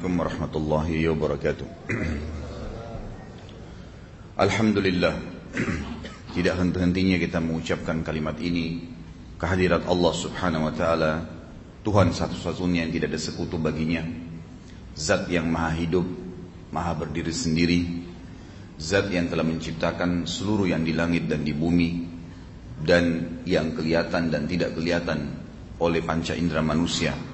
عليكم ورحمة الله وبركاته Alhamdulillah Tidak henti-hentinya kita mengucapkan kalimat ini Kehadirat Allah subhanahu wa ta'ala Tuhan satu-satunya yang tidak ada sekutu baginya Zat yang maha hidup Maha berdiri sendiri Zat yang telah menciptakan seluruh yang di langit dan di bumi Dan yang kelihatan dan tidak kelihatan oleh panca indera manusia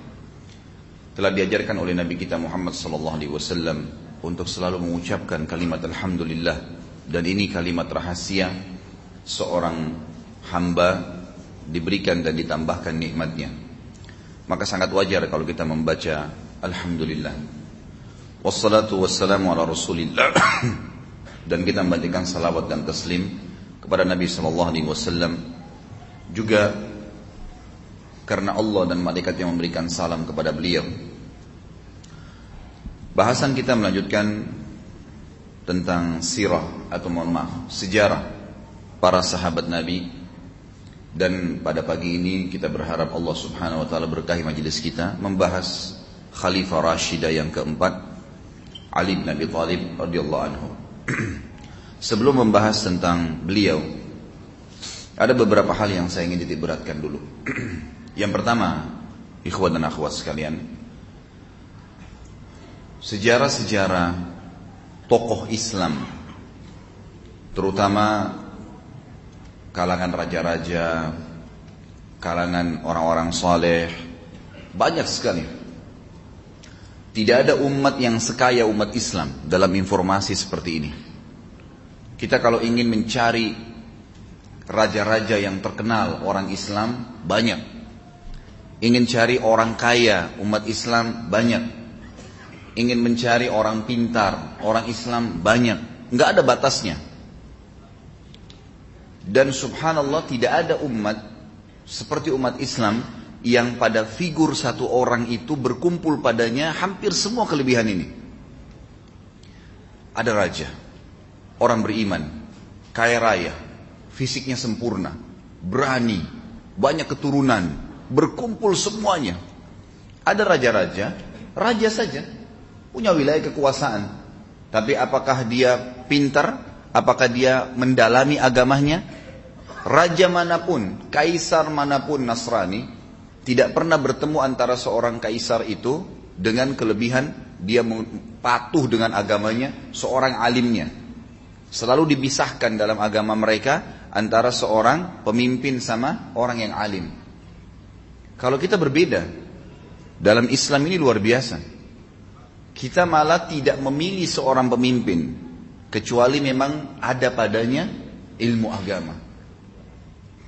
telah diajarkan oleh Nabi kita Muhammad sallallahu alaihi wasallam untuk selalu mengucapkan kalimat alhamdulillah dan ini kalimat rahasia seorang hamba diberikan dan ditambahkan nikmatnya. Maka sangat wajar kalau kita membaca alhamdulillah. Wassalatu wassalamu ala Rasulillah. dan kita membacakan salawat dan taslim kepada Nabi sallallahu alaihi wasallam juga karena Allah dan malaikat yang memberikan salam kepada beliau. Bahasan kita melanjutkan tentang sirah atau mohon maaf, sejarah para sahabat Nabi dan pada pagi ini kita berharap Allah Subhanahu wa taala berkahi majelis kita membahas Khalifah Rashidah yang keempat Ali bin Abi Thalib radhiyallahu anhu. Sebelum membahas tentang beliau ada beberapa hal yang saya ingin ditiberatkan dulu. Yang pertama, ikhwan dan akhwat sekalian, sejarah-sejarah tokoh Islam, terutama kalangan raja-raja, kalangan orang-orang saleh, banyak sekali. Tidak ada umat yang sekaya umat Islam dalam informasi seperti ini. Kita kalau ingin mencari raja-raja yang terkenal orang Islam banyak Ingin cari orang kaya umat Islam banyak. Ingin mencari orang pintar orang Islam banyak. Nggak ada batasnya. Dan subhanallah tidak ada umat seperti umat Islam yang pada figur satu orang itu berkumpul padanya hampir semua kelebihan ini. Ada raja, orang beriman, kaya raya, fisiknya sempurna, berani, banyak keturunan, berkumpul semuanya. Ada raja-raja, raja saja, punya wilayah kekuasaan. Tapi apakah dia pintar? Apakah dia mendalami agamanya? Raja mana pun, kaisar mana pun Nasrani, tidak pernah bertemu antara seorang kaisar itu dengan kelebihan dia patuh dengan agamanya, seorang alimnya. Selalu dipisahkan dalam agama mereka antara seorang pemimpin sama orang yang alim. Kalau kita berbeda, dalam Islam ini luar biasa. Kita malah tidak memilih seorang pemimpin, kecuali memang ada padanya ilmu agama.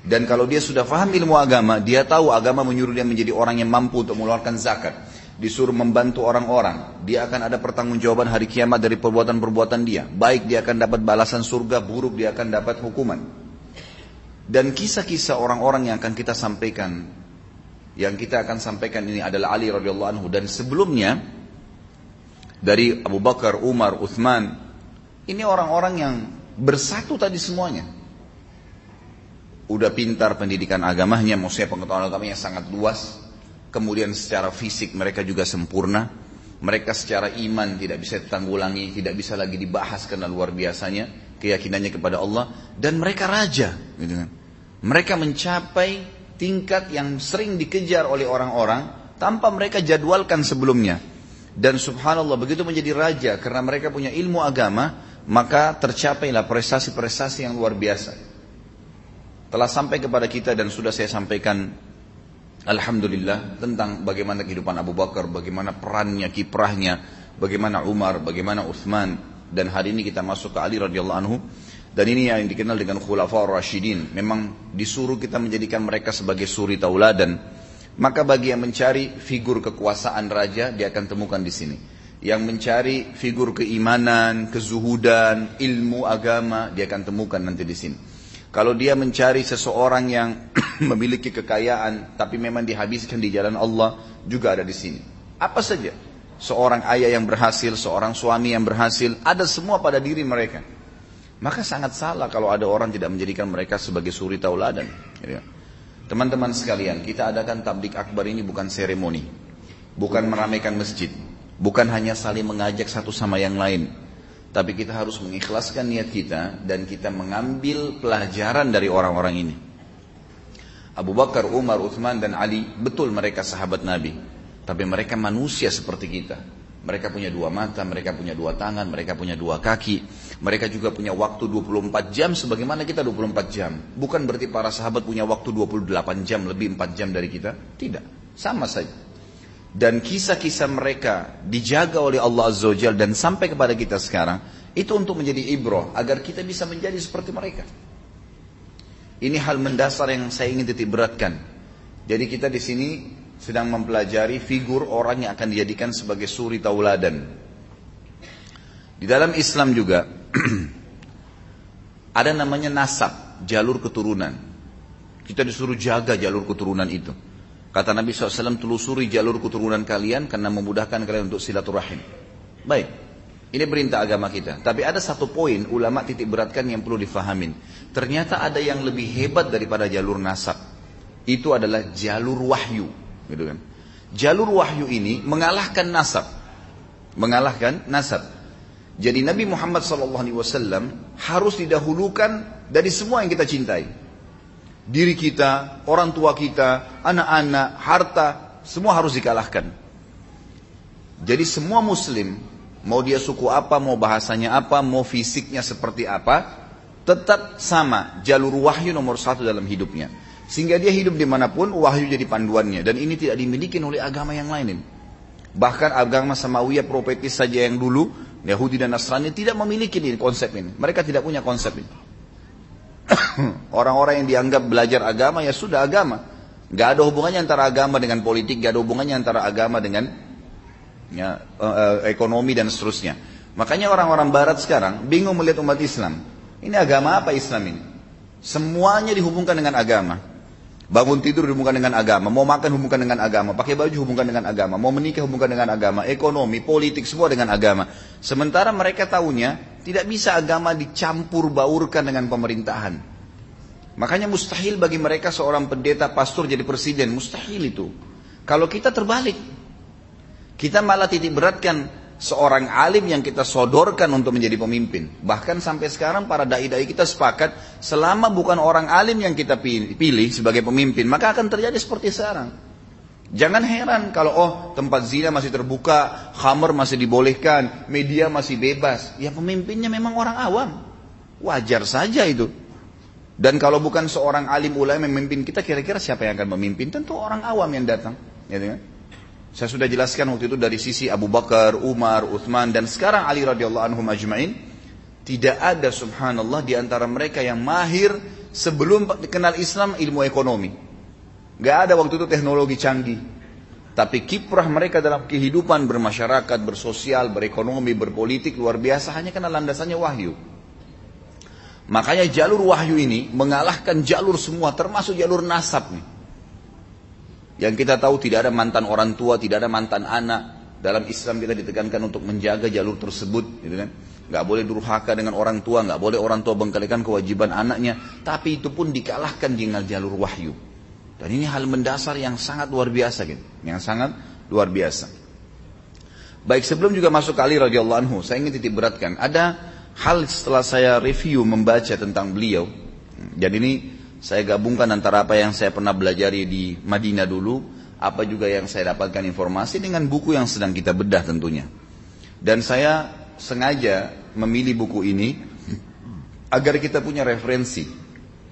Dan kalau dia sudah paham ilmu agama, dia tahu agama menyuruh dia menjadi orang yang mampu untuk mengeluarkan zakat. Disuruh membantu orang-orang. Dia akan ada pertanggungjawaban hari kiamat dari perbuatan-perbuatan dia. Baik dia akan dapat balasan surga, buruk dia akan dapat hukuman. Dan kisah-kisah orang-orang yang akan kita sampaikan yang kita akan sampaikan ini adalah Ali radhiyallahu anhu dan sebelumnya dari Abu Bakar, Umar, Uthman. Ini orang-orang yang bersatu tadi semuanya. Udah pintar pendidikan agamanya maksudnya pengetahuan agamanya sangat luas. Kemudian secara fisik mereka juga sempurna. Mereka secara iman tidak bisa ditanggulangi tidak bisa lagi dibahas karena luar biasanya keyakinannya kepada Allah. Dan mereka raja gitu kan. Mereka mencapai tingkat yang sering dikejar oleh orang-orang tanpa mereka jadwalkan sebelumnya. Dan subhanallah begitu menjadi raja karena mereka punya ilmu agama, maka tercapailah prestasi-prestasi yang luar biasa. Telah sampai kepada kita dan sudah saya sampaikan Alhamdulillah tentang bagaimana kehidupan Abu Bakar, bagaimana perannya, kiprahnya, bagaimana Umar, bagaimana Uthman dan hari ini kita masuk ke Ali radhiyallahu anhu dan ini yang dikenal dengan khulafa rasyidin. Memang disuruh kita menjadikan mereka sebagai suri tauladan. Maka bagi yang mencari figur kekuasaan raja, dia akan temukan di sini. Yang mencari figur keimanan, kezuhudan, ilmu agama, dia akan temukan nanti di sini. Kalau dia mencari seseorang yang memiliki kekayaan, tapi memang dihabiskan di jalan Allah, juga ada di sini. Apa saja. Seorang ayah yang berhasil, seorang suami yang berhasil, ada semua pada diri mereka. Maka sangat salah kalau ada orang tidak menjadikan mereka sebagai suri tauladan. Ya. Teman-teman sekalian, kita adakan tablik akbar ini bukan seremoni. Bukan meramaikan masjid. Bukan hanya saling mengajak satu sama yang lain. Tapi kita harus mengikhlaskan niat kita dan kita mengambil pelajaran dari orang-orang ini. Abu Bakar, Umar, Uthman dan Ali betul mereka sahabat Nabi. Tapi mereka manusia seperti kita. Mereka punya dua mata, mereka punya dua tangan, mereka punya dua kaki. Mereka juga punya waktu 24 jam sebagaimana kita 24 jam. Bukan berarti para sahabat punya waktu 28 jam, lebih 4 jam dari kita. Tidak, sama saja dan kisah-kisah mereka dijaga oleh Allah Azza wa dan sampai kepada kita sekarang itu untuk menjadi ibroh agar kita bisa menjadi seperti mereka. Ini hal mendasar yang saya ingin titik beratkan. Jadi kita di sini sedang mempelajari figur orang yang akan dijadikan sebagai suri tauladan. Di dalam Islam juga ada namanya nasab, jalur keturunan. Kita disuruh jaga jalur keturunan itu. Kata Nabi SAW, telusuri jalur keturunan kalian karena memudahkan kalian untuk silaturahim. Baik, ini perintah agama kita. Tapi ada satu poin ulama titik beratkan yang perlu difahamin. Ternyata ada yang lebih hebat daripada jalur nasab. Itu adalah jalur wahyu. Gitu kan? Jalur wahyu ini mengalahkan nasab. Mengalahkan nasab. Jadi Nabi Muhammad SAW harus didahulukan dari semua yang kita cintai diri kita, orang tua kita, anak-anak, harta, semua harus dikalahkan. Jadi semua muslim, mau dia suku apa, mau bahasanya apa, mau fisiknya seperti apa, tetap sama jalur wahyu nomor satu dalam hidupnya. Sehingga dia hidup di mana pun, wahyu jadi panduannya. Dan ini tidak dimiliki oleh agama yang lain. Bahkan agama Samawiyah profetis saja yang dulu, Yahudi dan Nasrani tidak memiliki ini, konsep ini. Mereka tidak punya konsep ini. Orang-orang yang dianggap belajar agama ya sudah agama. Gak ada hubungannya antara agama dengan politik, gak ada hubungannya antara agama dengan ya, uh, ekonomi dan seterusnya. Makanya orang-orang barat sekarang bingung melihat umat Islam. Ini agama apa Islam ini? Semuanya dihubungkan dengan agama. Bangun tidur hubungkan dengan agama, mau makan hubungkan dengan agama, pakai baju hubungkan dengan agama, mau menikah hubungkan dengan agama, ekonomi, politik semua dengan agama. Sementara mereka tahunya tidak bisa agama dicampur baurkan dengan pemerintahan. Makanya mustahil bagi mereka seorang pendeta pastor jadi presiden, mustahil itu. Kalau kita terbalik, kita malah titik beratkan seorang alim yang kita sodorkan untuk menjadi pemimpin. Bahkan sampai sekarang para dai-dai kita sepakat, selama bukan orang alim yang kita pilih sebagai pemimpin, maka akan terjadi seperti sekarang. Jangan heran kalau oh tempat zina masih terbuka, khamer masih dibolehkan, media masih bebas. Ya pemimpinnya memang orang awam. Wajar saja itu. Dan kalau bukan seorang alim ulama yang memimpin kita, kira-kira siapa yang akan memimpin? Tentu orang awam yang datang. Ya, kan? Saya sudah jelaskan waktu itu dari sisi Abu Bakar, Umar, Uthman dan sekarang Ali radhiyallahu anhu majma'in. Tidak ada subhanallah di antara mereka yang mahir sebelum kenal Islam ilmu ekonomi. Gak ada waktu itu teknologi canggih. Tapi kiprah mereka dalam kehidupan bermasyarakat, bersosial, berekonomi, berpolitik luar biasa hanya karena landasannya wahyu. Makanya jalur wahyu ini mengalahkan jalur semua termasuk jalur nasab nih. Yang kita tahu tidak ada mantan orang tua, tidak ada mantan anak. Dalam Islam kita ditekankan untuk menjaga jalur tersebut, gitu kan? Gak boleh durhaka dengan orang tua, gak boleh orang tua bengkalikan kewajiban anaknya. Tapi itu pun dikalahkan dengan jalur wahyu. Dan ini hal mendasar yang sangat luar biasa, gitu. Yang sangat luar biasa. Baik sebelum juga masuk kali radhiyallahu anhu, saya ingin titik beratkan. Ada hal setelah saya review membaca tentang beliau. Dan ini saya gabungkan antara apa yang saya pernah belajar di Madinah dulu, apa juga yang saya dapatkan informasi dengan buku yang sedang kita bedah tentunya. Dan saya sengaja memilih buku ini agar kita punya referensi.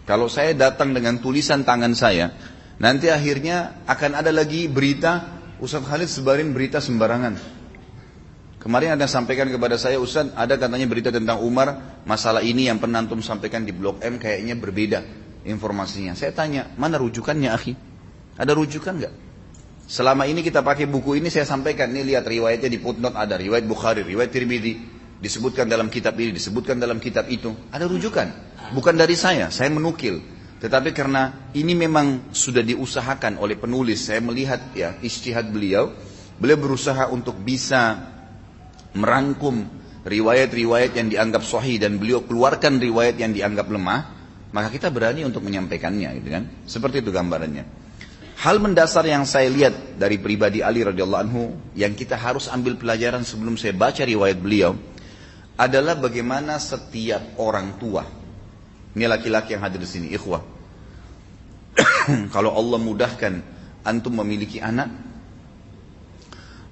Kalau saya datang dengan tulisan tangan saya, nanti akhirnya akan ada lagi berita, Ustaz Khalid sebarin berita sembarangan. Kemarin ada sampaikan kepada saya, Ustaz ada katanya berita tentang Umar, masalah ini yang pernah antum sampaikan di blog M kayaknya berbeda informasinya. Saya tanya, mana rujukannya akhi? Ada rujukan nggak? Selama ini kita pakai buku ini saya sampaikan, ini lihat riwayatnya di footnote ada, riwayat Bukhari, riwayat Tirmidzi, disebutkan dalam kitab ini, disebutkan dalam kitab itu. Ada rujukan. Bukan dari saya, saya menukil. Tetapi karena ini memang sudah diusahakan oleh penulis, saya melihat ya istihad beliau, beliau berusaha untuk bisa merangkum riwayat-riwayat yang dianggap sahih dan beliau keluarkan riwayat yang dianggap lemah, maka kita berani untuk menyampaikannya gitu kan seperti itu gambarannya Hal mendasar yang saya lihat dari pribadi Ali radhiyallahu anhu yang kita harus ambil pelajaran sebelum saya baca riwayat beliau adalah bagaimana setiap orang tua. Ini laki-laki yang hadir di sini, ikhwah. Kalau Allah mudahkan antum memiliki anak,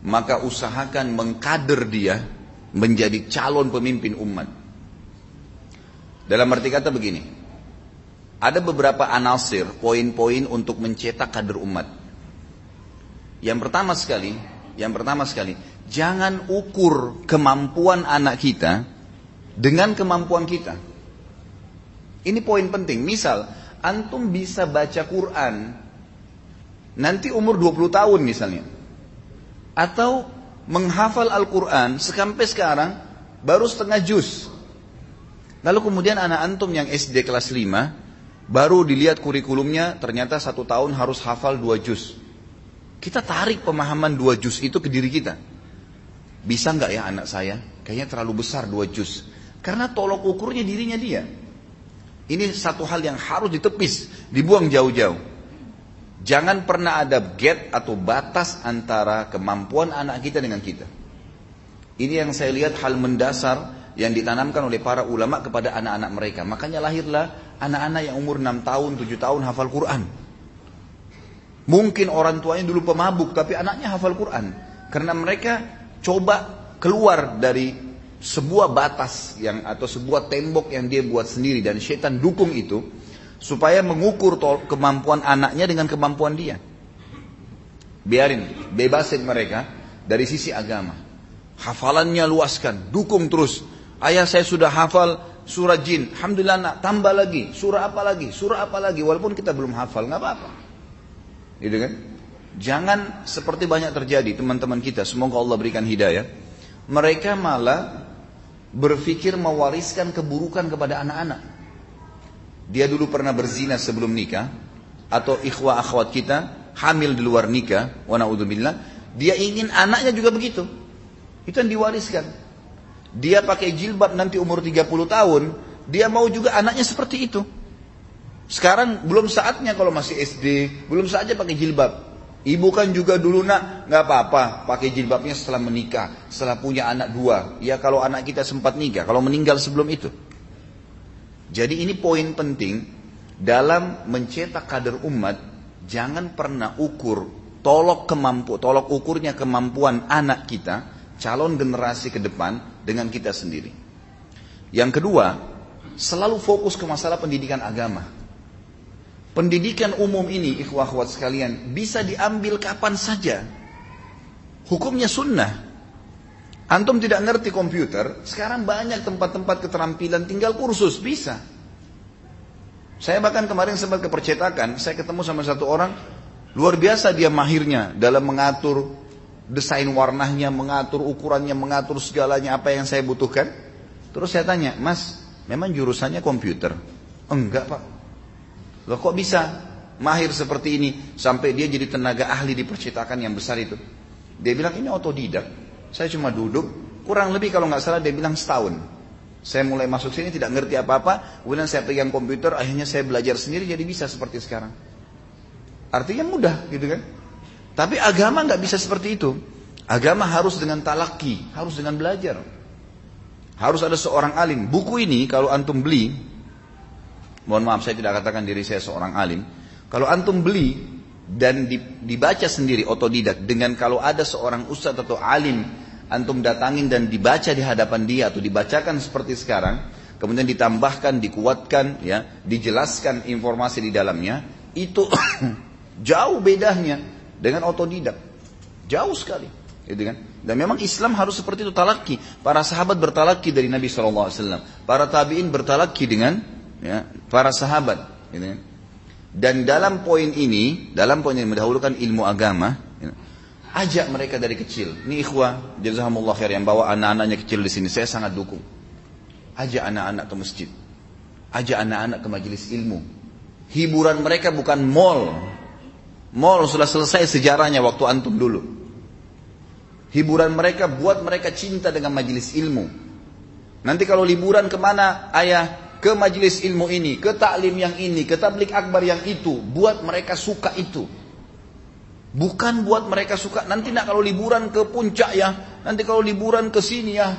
maka usahakan mengkader dia menjadi calon pemimpin umat. Dalam arti kata begini, ada beberapa anasir, poin-poin untuk mencetak kader umat. Yang pertama sekali, yang pertama sekali, jangan ukur kemampuan anak kita dengan kemampuan kita. Ini poin penting. Misal, antum bisa baca Quran nanti umur 20 tahun misalnya. Atau menghafal Al-Quran sampai sekarang baru setengah juz. Lalu kemudian anak antum yang SD kelas 5 baru dilihat kurikulumnya ternyata satu tahun harus hafal dua juz. Kita tarik pemahaman dua juz itu ke diri kita. Bisa nggak ya anak saya? Kayaknya terlalu besar dua juz. Karena tolok ukurnya dirinya dia. Ini satu hal yang harus ditepis, dibuang jauh-jauh. Jangan pernah ada gap atau batas antara kemampuan anak kita dengan kita. Ini yang saya lihat hal mendasar yang ditanamkan oleh para ulama kepada anak-anak mereka. Makanya lahirlah anak-anak yang umur 6 tahun, 7 tahun hafal Quran. Mungkin orang tuanya dulu pemabuk, tapi anaknya hafal Quran. Karena mereka coba keluar dari sebuah batas yang atau sebuah tembok yang dia buat sendiri dan setan dukung itu supaya mengukur kemampuan anaknya dengan kemampuan dia. Biarin, bebasin mereka dari sisi agama. Hafalannya luaskan, dukung terus. Ayah saya sudah hafal surah jin, alhamdulillah nak tambah lagi, surah apa lagi, surah apa lagi, walaupun kita belum hafal, nggak apa-apa. Gitu kan? Jangan seperti banyak terjadi teman-teman kita, semoga Allah berikan hidayah. Mereka malah berpikir mewariskan keburukan kepada anak-anak. Dia dulu pernah berzina sebelum nikah, atau ikhwah akhwat kita hamil di luar nikah, wa dia ingin anaknya juga begitu. Itu yang diwariskan. Dia pakai jilbab nanti umur 30 tahun, dia mau juga anaknya seperti itu. Sekarang belum saatnya kalau masih SD, belum saatnya pakai jilbab. Ibu kan juga dulu nak nggak apa-apa pakai jilbabnya setelah menikah, setelah punya anak dua. Ya kalau anak kita sempat nikah, kalau meninggal sebelum itu. Jadi ini poin penting dalam mencetak kader umat, jangan pernah ukur tolok kemampu, tolok ukurnya kemampuan anak kita, calon generasi ke depan dengan kita sendiri. Yang kedua, selalu fokus ke masalah pendidikan agama. Pendidikan umum ini, ikhwah ikhwat sekalian, bisa diambil kapan saja. Hukumnya sunnah. Antum tidak ngerti komputer, sekarang banyak tempat-tempat keterampilan, tinggal kursus, bisa. Saya bahkan kemarin sempat ke percetakan, saya ketemu sama satu orang, luar biasa dia mahirnya dalam mengatur desain warnanya, mengatur ukurannya, mengatur segalanya apa yang saya butuhkan. Terus saya tanya, mas, memang jurusannya komputer? Enggak pak, Loh kok bisa mahir seperti ini sampai dia jadi tenaga ahli di percetakan yang besar itu? Dia bilang ini otodidak. Saya cuma duduk, kurang lebih kalau nggak salah dia bilang setahun. Saya mulai masuk sini tidak ngerti apa-apa, kemudian saya pegang komputer, akhirnya saya belajar sendiri jadi bisa seperti sekarang. Artinya mudah gitu kan? Tapi agama nggak bisa seperti itu. Agama harus dengan talaki, harus dengan belajar. Harus ada seorang alim. Buku ini kalau antum beli, mohon maaf saya tidak katakan diri saya seorang alim. Kalau antum beli dan dibaca sendiri otodidak dengan kalau ada seorang ustadz atau alim antum datangin dan dibaca di hadapan dia atau dibacakan seperti sekarang, kemudian ditambahkan, dikuatkan, ya, dijelaskan informasi di dalamnya, itu jauh bedanya dengan otodidak. Jauh sekali. Gitu kan? Dan memang Islam harus seperti itu talaki. Para sahabat bertalaki dari Nabi SAW. Para tabiin bertalaki dengan ya, para sahabat. Gitu kan? Dan dalam poin ini, dalam poin ini mendahulukan ilmu agama, ya, ajak mereka dari kecil. Ini ikhwah, jazakumullah khair yang bawa anak-anaknya kecil di sini, saya sangat dukung. Ajak anak-anak ke masjid. Ajak anak-anak ke majelis ilmu. Hiburan mereka bukan mall. Mall sudah selesai sejarahnya waktu antum dulu. Hiburan mereka buat mereka cinta dengan majelis ilmu. Nanti kalau liburan ke mana ayah ke majelis ilmu ini, ke taklim yang ini, ke tablik akbar yang itu, buat mereka suka itu. Bukan buat mereka suka, nanti nak kalau liburan ke puncak ya, nanti kalau liburan ke sini ya.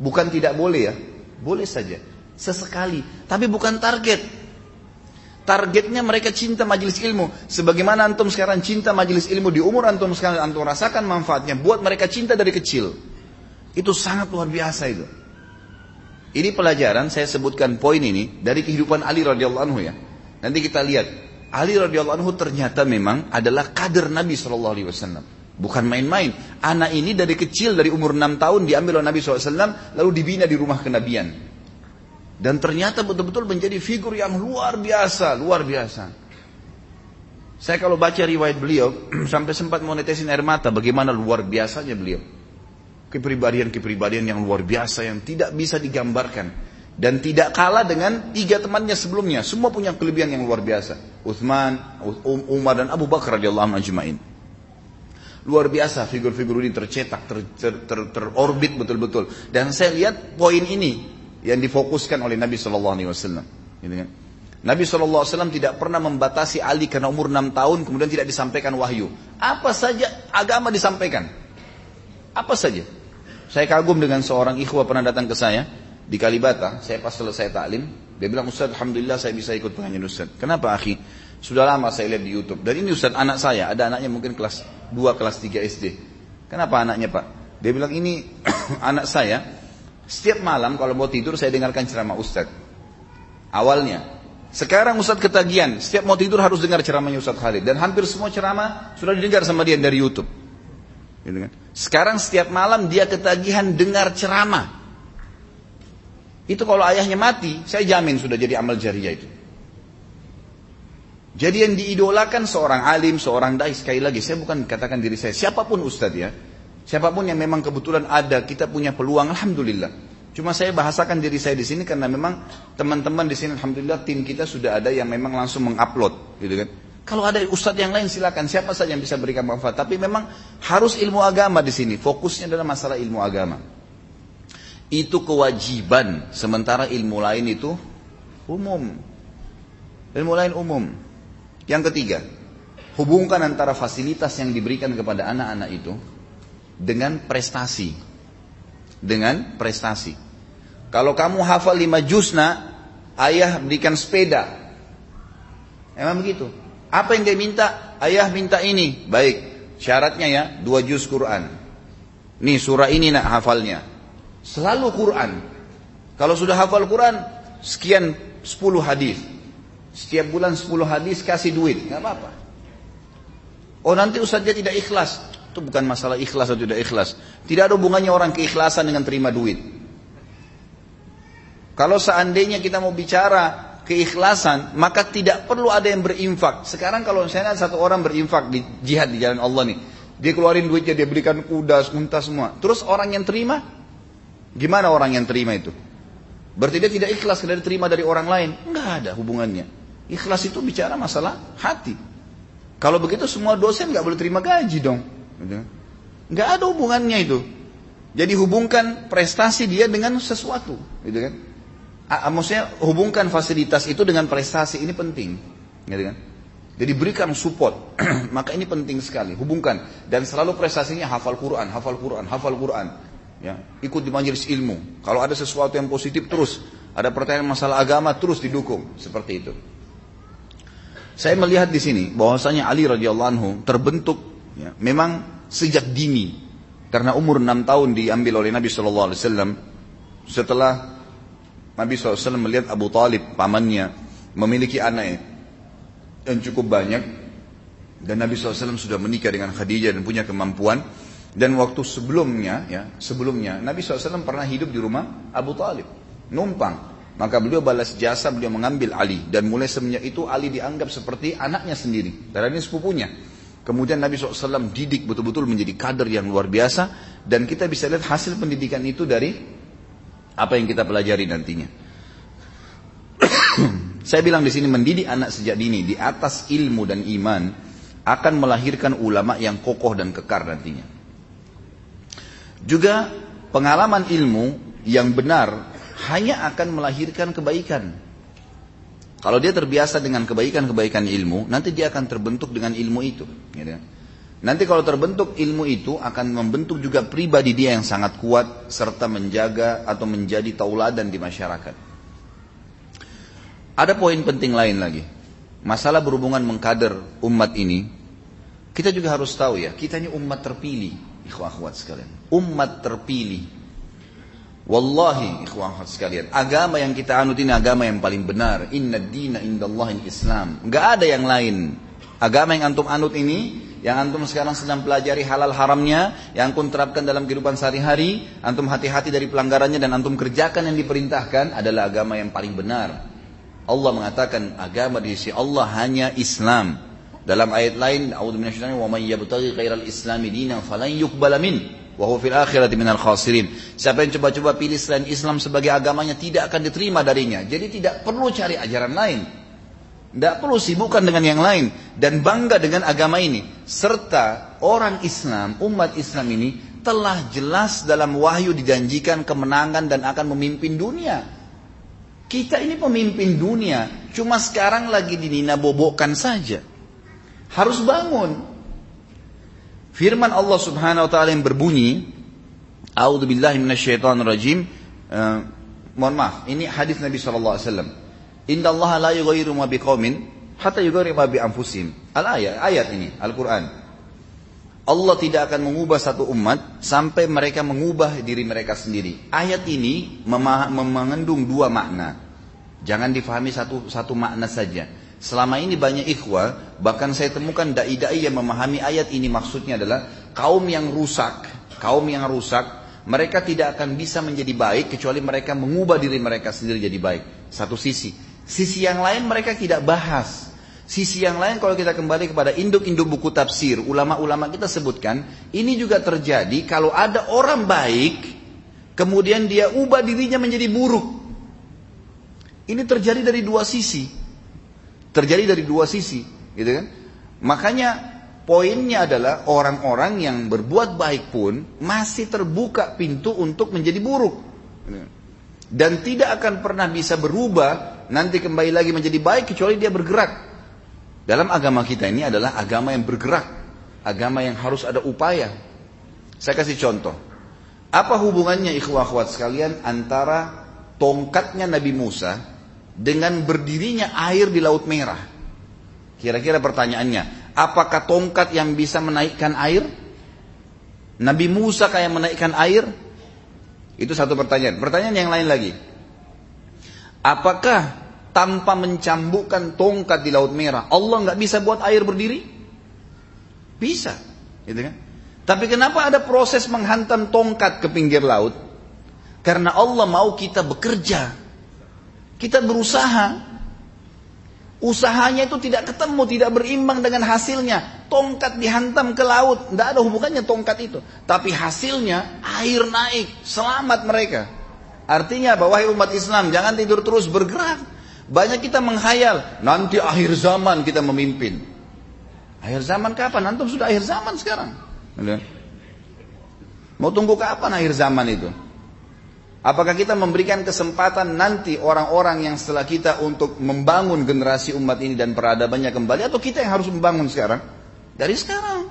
Bukan tidak boleh ya, boleh saja. Sesekali, tapi bukan target. Targetnya mereka cinta majelis ilmu. Sebagaimana antum sekarang cinta majelis ilmu di umur antum sekarang, antum rasakan manfaatnya. Buat mereka cinta dari kecil. Itu sangat luar biasa itu. Ini pelajaran, saya sebutkan poin ini dari kehidupan Ali radhiyallahu anhu ya. Nanti kita lihat Ali radhiyallahu anhu ternyata memang adalah kader Nabi Shallallahu alaihi wasallam. Bukan main-main. Anak ini dari kecil dari umur 6 tahun diambil oleh Nabi SAW lalu dibina di rumah kenabian. Dan ternyata betul-betul menjadi figur yang luar biasa, luar biasa. Saya kalau baca riwayat beliau sampai sempat monetesin air mata bagaimana luar biasanya beliau. Kepribadian-kepribadian yang luar biasa yang tidak bisa digambarkan dan tidak kalah dengan tiga temannya sebelumnya. Semua punya kelebihan yang luar biasa. Uthman, um, Umar dan Abu Bakar radhiyallahu anhu Luar biasa figur-figur ini tercetak, ter, ter, ter, terorbit betul-betul. Dan saya lihat poin ini yang difokuskan oleh Nabi Shallallahu Alaihi Wasallam. Gitu kan? Nabi SAW tidak pernah membatasi Ali karena umur 6 tahun kemudian tidak disampaikan wahyu. Apa saja agama disampaikan. Apa saja. Saya kagum dengan seorang ikhwah pernah datang ke saya di Kalibata, saya pas selesai taklim, dia bilang Ustaz, Alhamdulillah saya bisa ikut pengajian Ustaz. Kenapa akhi? Sudah lama saya lihat di Youtube. Dan ini Ustaz, anak saya, ada anaknya mungkin kelas 2, kelas 3 SD. Kenapa anaknya Pak? Dia bilang ini anak saya, setiap malam kalau mau tidur saya dengarkan ceramah Ustaz. Awalnya. Sekarang Ustaz ketagihan, setiap mau tidur harus dengar ceramahnya Ustaz Khalid. Dan hampir semua ceramah sudah didengar sama dia dari Youtube. Gitu kan? Sekarang setiap malam dia ketagihan dengar ceramah. Itu kalau ayahnya mati, saya jamin sudah jadi amal jariah itu. Jadi yang diidolakan seorang alim, seorang dai sekali lagi, saya bukan katakan diri saya, siapa pun ustadz ya, siapa pun yang memang kebetulan ada, kita punya peluang, alhamdulillah. Cuma saya bahasakan diri saya di sini karena memang teman-teman di sini, alhamdulillah tim kita sudah ada yang memang langsung mengupload, gitu kan. Kalau ada ustadz yang lain silakan, siapa saja yang bisa berikan manfaat. Tapi memang harus ilmu agama di sini. Fokusnya adalah masalah ilmu agama itu kewajiban, sementara ilmu lain itu umum. Ilmu lain umum. Yang ketiga, hubungkan antara fasilitas yang diberikan kepada anak-anak itu dengan prestasi. Dengan prestasi. Kalau kamu hafal lima juzna, ayah berikan sepeda. Emang begitu. Apa yang dia minta? Ayah minta ini. Baik, syaratnya ya, dua juz Quran. Nih surah ini nak hafalnya. Selalu Quran. Kalau sudah hafal Quran, sekian 10 hadis. Setiap bulan 10 hadis kasih duit, nggak apa-apa. Oh nanti Ustaz dia tidak ikhlas. Itu bukan masalah ikhlas atau tidak ikhlas. Tidak ada hubungannya orang keikhlasan dengan terima duit. Kalau seandainya kita mau bicara keikhlasan, maka tidak perlu ada yang berinfak. Sekarang kalau misalnya satu orang berinfak di jihad di jalan Allah nih, dia keluarin duitnya, dia berikan kuda, unta semua. Terus orang yang terima, Gimana orang yang terima itu? Berarti dia tidak ikhlas dari terima dari orang lain. Enggak ada hubungannya. Ikhlas itu bicara masalah hati. Kalau begitu semua dosen nggak boleh terima gaji dong. Nggak ada hubungannya itu. Jadi hubungkan prestasi dia dengan sesuatu, gitu kan? Maksudnya hubungkan fasilitas itu dengan prestasi ini penting, gitu kan? Jadi berikan support, maka ini penting sekali. Hubungkan dan selalu prestasinya hafal Quran, hafal Quran, hafal Quran ya, ikut di majelis ilmu. Kalau ada sesuatu yang positif terus, ada pertanyaan masalah agama terus didukung, seperti itu. Saya melihat di sini bahwasanya Ali radhiyallahu anhu terbentuk ya, memang sejak dini karena umur 6 tahun diambil oleh Nabi Shallallahu alaihi wasallam setelah Nabi SAW melihat Abu Talib pamannya memiliki anak yang cukup banyak dan Nabi SAW sudah menikah dengan Khadijah dan punya kemampuan dan waktu sebelumnya, ya sebelumnya Nabi SAW pernah hidup di rumah Abu Talib, numpang. Maka beliau balas jasa, beliau mengambil Ali. Dan mulai semenjak itu Ali dianggap seperti anaknya sendiri. Karena ini sepupunya. Kemudian Nabi SAW didik betul-betul menjadi kader yang luar biasa. Dan kita bisa lihat hasil pendidikan itu dari apa yang kita pelajari nantinya. Saya bilang di sini mendidik anak sejak dini di atas ilmu dan iman akan melahirkan ulama yang kokoh dan kekar nantinya. Juga pengalaman ilmu yang benar hanya akan melahirkan kebaikan. Kalau dia terbiasa dengan kebaikan-kebaikan ilmu, nanti dia akan terbentuk dengan ilmu itu. Gitu. Nanti kalau terbentuk ilmu itu akan membentuk juga pribadi dia yang sangat kuat serta menjaga atau menjadi tauladan di masyarakat. Ada poin penting lain lagi. Masalah berhubungan mengkader umat ini, kita juga harus tahu ya, kita ini umat terpilih, ikhwah akhwat sekalian. Umat terpilih. Wallahi akhwat sekalian, agama yang kita anut ini agama yang paling benar. Inna dina indallahi islam. Gak ada yang lain. Agama yang antum anut ini yang antum sekarang sedang pelajari halal haramnya, yang antum terapkan dalam kehidupan sehari-hari, antum hati-hati dari pelanggarannya dan antum kerjakan yang diperintahkan adalah agama yang paling benar. Allah mengatakan agama di sisi Allah hanya Islam. Dalam ayat lain, A'udzu minasyaitonir wa may yabtaghi ghairal islami dinan falan yuqbala min wa huwa fil akhirati minal khasirin. Siapa yang coba-coba pilih selain Islam sebagai agamanya tidak akan diterima darinya. Jadi tidak perlu cari ajaran lain. Tidak perlu sibukkan dengan yang lain dan bangga dengan agama ini. Serta orang Islam, umat Islam ini telah jelas dalam wahyu dijanjikan kemenangan dan akan memimpin dunia. Kita ini pemimpin dunia, cuma sekarang lagi dinina bobokkan saja. Harus bangun. Firman Allah Subhanahu wa taala yang berbunyi, A'udzu billahi minasyaitonir rajim. Uh, mohon maaf, ini hadis Nabi sallallahu alaihi wasallam. Inna la yughayyiru ma biqaumin hatta yughayyiru ma bi anfusihim. Al-ayat, ayat ini, Al-Qur'an. Allah tidak akan mengubah satu umat sampai mereka mengubah diri mereka sendiri. Ayat ini mengandung dua makna. Jangan difahami satu satu makna saja. Selama ini banyak ikhwah, bahkan saya temukan dai-dai yang memahami ayat ini maksudnya adalah kaum yang rusak, kaum yang rusak, mereka tidak akan bisa menjadi baik kecuali mereka mengubah diri mereka sendiri jadi baik. Satu sisi. Sisi yang lain mereka tidak bahas. Sisi yang lain kalau kita kembali kepada induk-induk buku tafsir, ulama-ulama kita sebutkan, ini juga terjadi kalau ada orang baik, kemudian dia ubah dirinya menjadi buruk. Ini terjadi dari dua sisi. Terjadi dari dua sisi, gitu kan? Makanya poinnya adalah orang-orang yang berbuat baik pun masih terbuka pintu untuk menjadi buruk. Dan tidak akan pernah bisa berubah nanti kembali lagi menjadi baik kecuali dia bergerak. Dalam agama kita ini adalah agama yang bergerak, agama yang harus ada upaya. Saya kasih contoh. Apa hubungannya ikhwah akhwat sekalian antara tongkatnya Nabi Musa dengan berdirinya air di Laut Merah? Kira-kira pertanyaannya, apakah tongkat yang bisa menaikkan air? Nabi Musa kayak menaikkan air? Itu satu pertanyaan. Pertanyaan yang lain lagi. Apakah tanpa mencambukkan tongkat di Laut Merah, Allah nggak bisa buat air berdiri? Bisa, gitu kan? Tapi kenapa ada proses menghantam tongkat ke pinggir laut? Karena Allah mau kita bekerja, kita berusaha. Usahanya itu tidak ketemu, tidak berimbang dengan hasilnya. Tongkat dihantam ke laut, tidak ada hubungannya tongkat itu. Tapi hasilnya air naik, selamat mereka. Artinya bahwa umat Islam jangan tidur terus bergerak. Banyak kita menghayal nanti akhir zaman kita memimpin. Akhir zaman kapan? Antum sudah akhir zaman sekarang. Mau tunggu kapan akhir zaman itu? Apakah kita memberikan kesempatan nanti orang-orang yang setelah kita untuk membangun generasi umat ini dan peradabannya kembali atau kita yang harus membangun sekarang? Dari sekarang.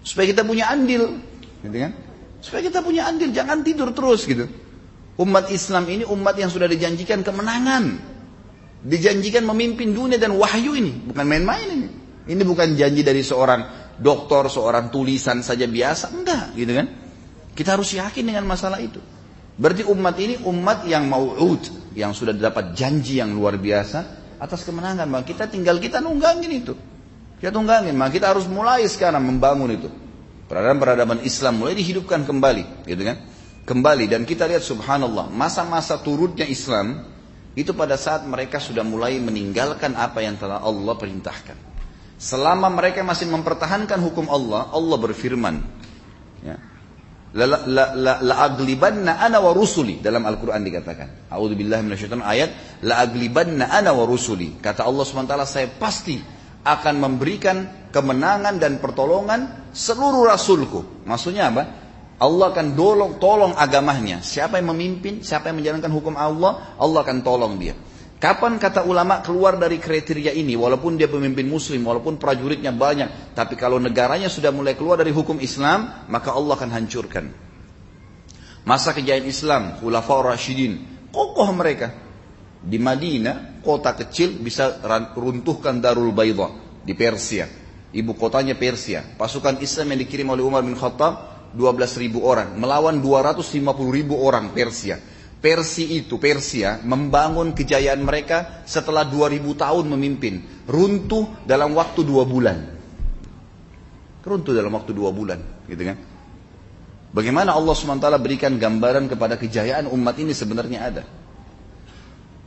Supaya kita punya andil, gitu kan? Supaya kita punya andil, jangan tidur terus gitu. Umat Islam ini umat yang sudah dijanjikan kemenangan. Dijanjikan memimpin dunia dan wahyu ini. Bukan main-main ini. Ini bukan janji dari seorang dokter, seorang tulisan saja biasa. Enggak, gitu kan. Kita harus yakin dengan masalah itu. Berarti umat ini umat yang mau'ud. Yang sudah dapat janji yang luar biasa atas kemenangan. Maka kita tinggal kita nunggangin itu. Kita tunggangin. Maka kita harus mulai sekarang membangun itu. Peradaban-peradaban Islam mulai dihidupkan kembali. Gitu kan kembali dan kita lihat subhanallah masa-masa turutnya Islam itu pada saat mereka sudah mulai meninggalkan apa yang telah Allah perintahkan. Selama mereka masih mempertahankan hukum Allah, Allah berfirman, ya, la, aglibanna ana wa rusuli dalam Al-Quran dikatakan. A'udzubillah minasyaitonir ayat la aglibanna ana wa rusuli. Kata Allah SWT saya pasti akan memberikan kemenangan dan pertolongan seluruh rasulku. Maksudnya apa? Allah akan tolong, tolong agamanya. Siapa yang memimpin, siapa yang menjalankan hukum Allah, Allah akan tolong dia. Kapan kata ulama keluar dari kriteria ini, walaupun dia pemimpin muslim, walaupun prajuritnya banyak, tapi kalau negaranya sudah mulai keluar dari hukum Islam, maka Allah akan hancurkan. Masa kejayaan Islam, Khulafaur Rashidin, kokoh mereka. Di Madinah, kota kecil bisa runtuhkan Darul Bayda di Persia. Ibu kotanya Persia. Pasukan Islam yang dikirim oleh Umar bin Khattab 12 ribu orang melawan 250 ribu orang Persia. Persi itu, Persia, membangun kejayaan mereka setelah 2000 tahun memimpin. Runtuh dalam waktu dua bulan. Runtuh dalam waktu dua bulan, gitu kan? Bagaimana Allah SWT berikan gambaran kepada kejayaan umat ini sebenarnya ada.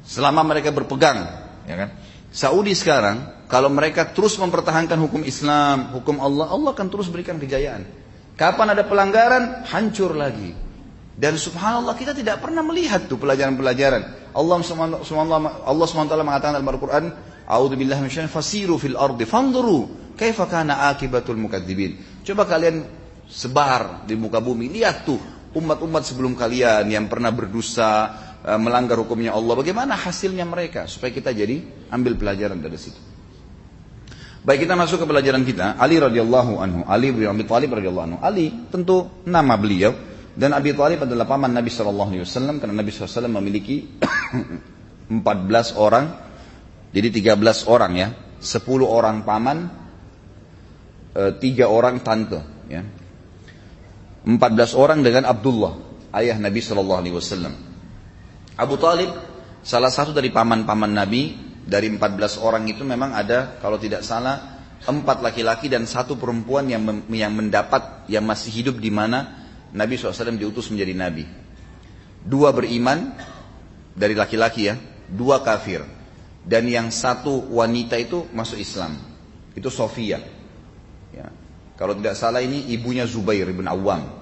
Selama mereka berpegang, ya kan? Saudi sekarang, kalau mereka terus mempertahankan hukum Islam, hukum Allah, Allah akan terus berikan kejayaan. Kapan ada pelanggaran, hancur lagi. Dan subhanallah kita tidak pernah melihat tuh pelajaran-pelajaran. Allah subhanahu Allah SWT mengatakan dalam Al-Quran, A'udzu billahi minasyaitonir fasiru fil ardi fanzuru kaifa kana akibatul mukadzibin. Coba kalian sebar di muka bumi, lihat tuh umat-umat sebelum kalian yang pernah berdosa, e, melanggar hukumnya Allah, bagaimana hasilnya mereka supaya kita jadi ambil pelajaran dari situ. Baik kita masuk ke pelajaran kita. Ali radhiyallahu anhu, Ali bin Abi Thalib radhiyallahu anhu. Ali tentu nama beliau dan Abi Thalib adalah paman Nabi Shallallahu Alaihi Wasallam karena Nabi SAW memiliki 14 orang, jadi 13 orang ya, 10 orang paman, eh, tiga orang tante, ya. 14 orang dengan Abdullah, ayah Nabi Shallallahu Alaihi Wasallam. Abu Talib salah satu dari paman-paman Nabi dari 14 orang itu memang ada kalau tidak salah empat laki-laki dan satu perempuan yang yang mendapat yang masih hidup di mana Nabi SAW diutus menjadi nabi. Dua beriman dari laki-laki ya, dua kafir. Dan yang satu wanita itu masuk Islam. Itu Sofia. Ya. Kalau tidak salah ini ibunya Zubair bin Awam.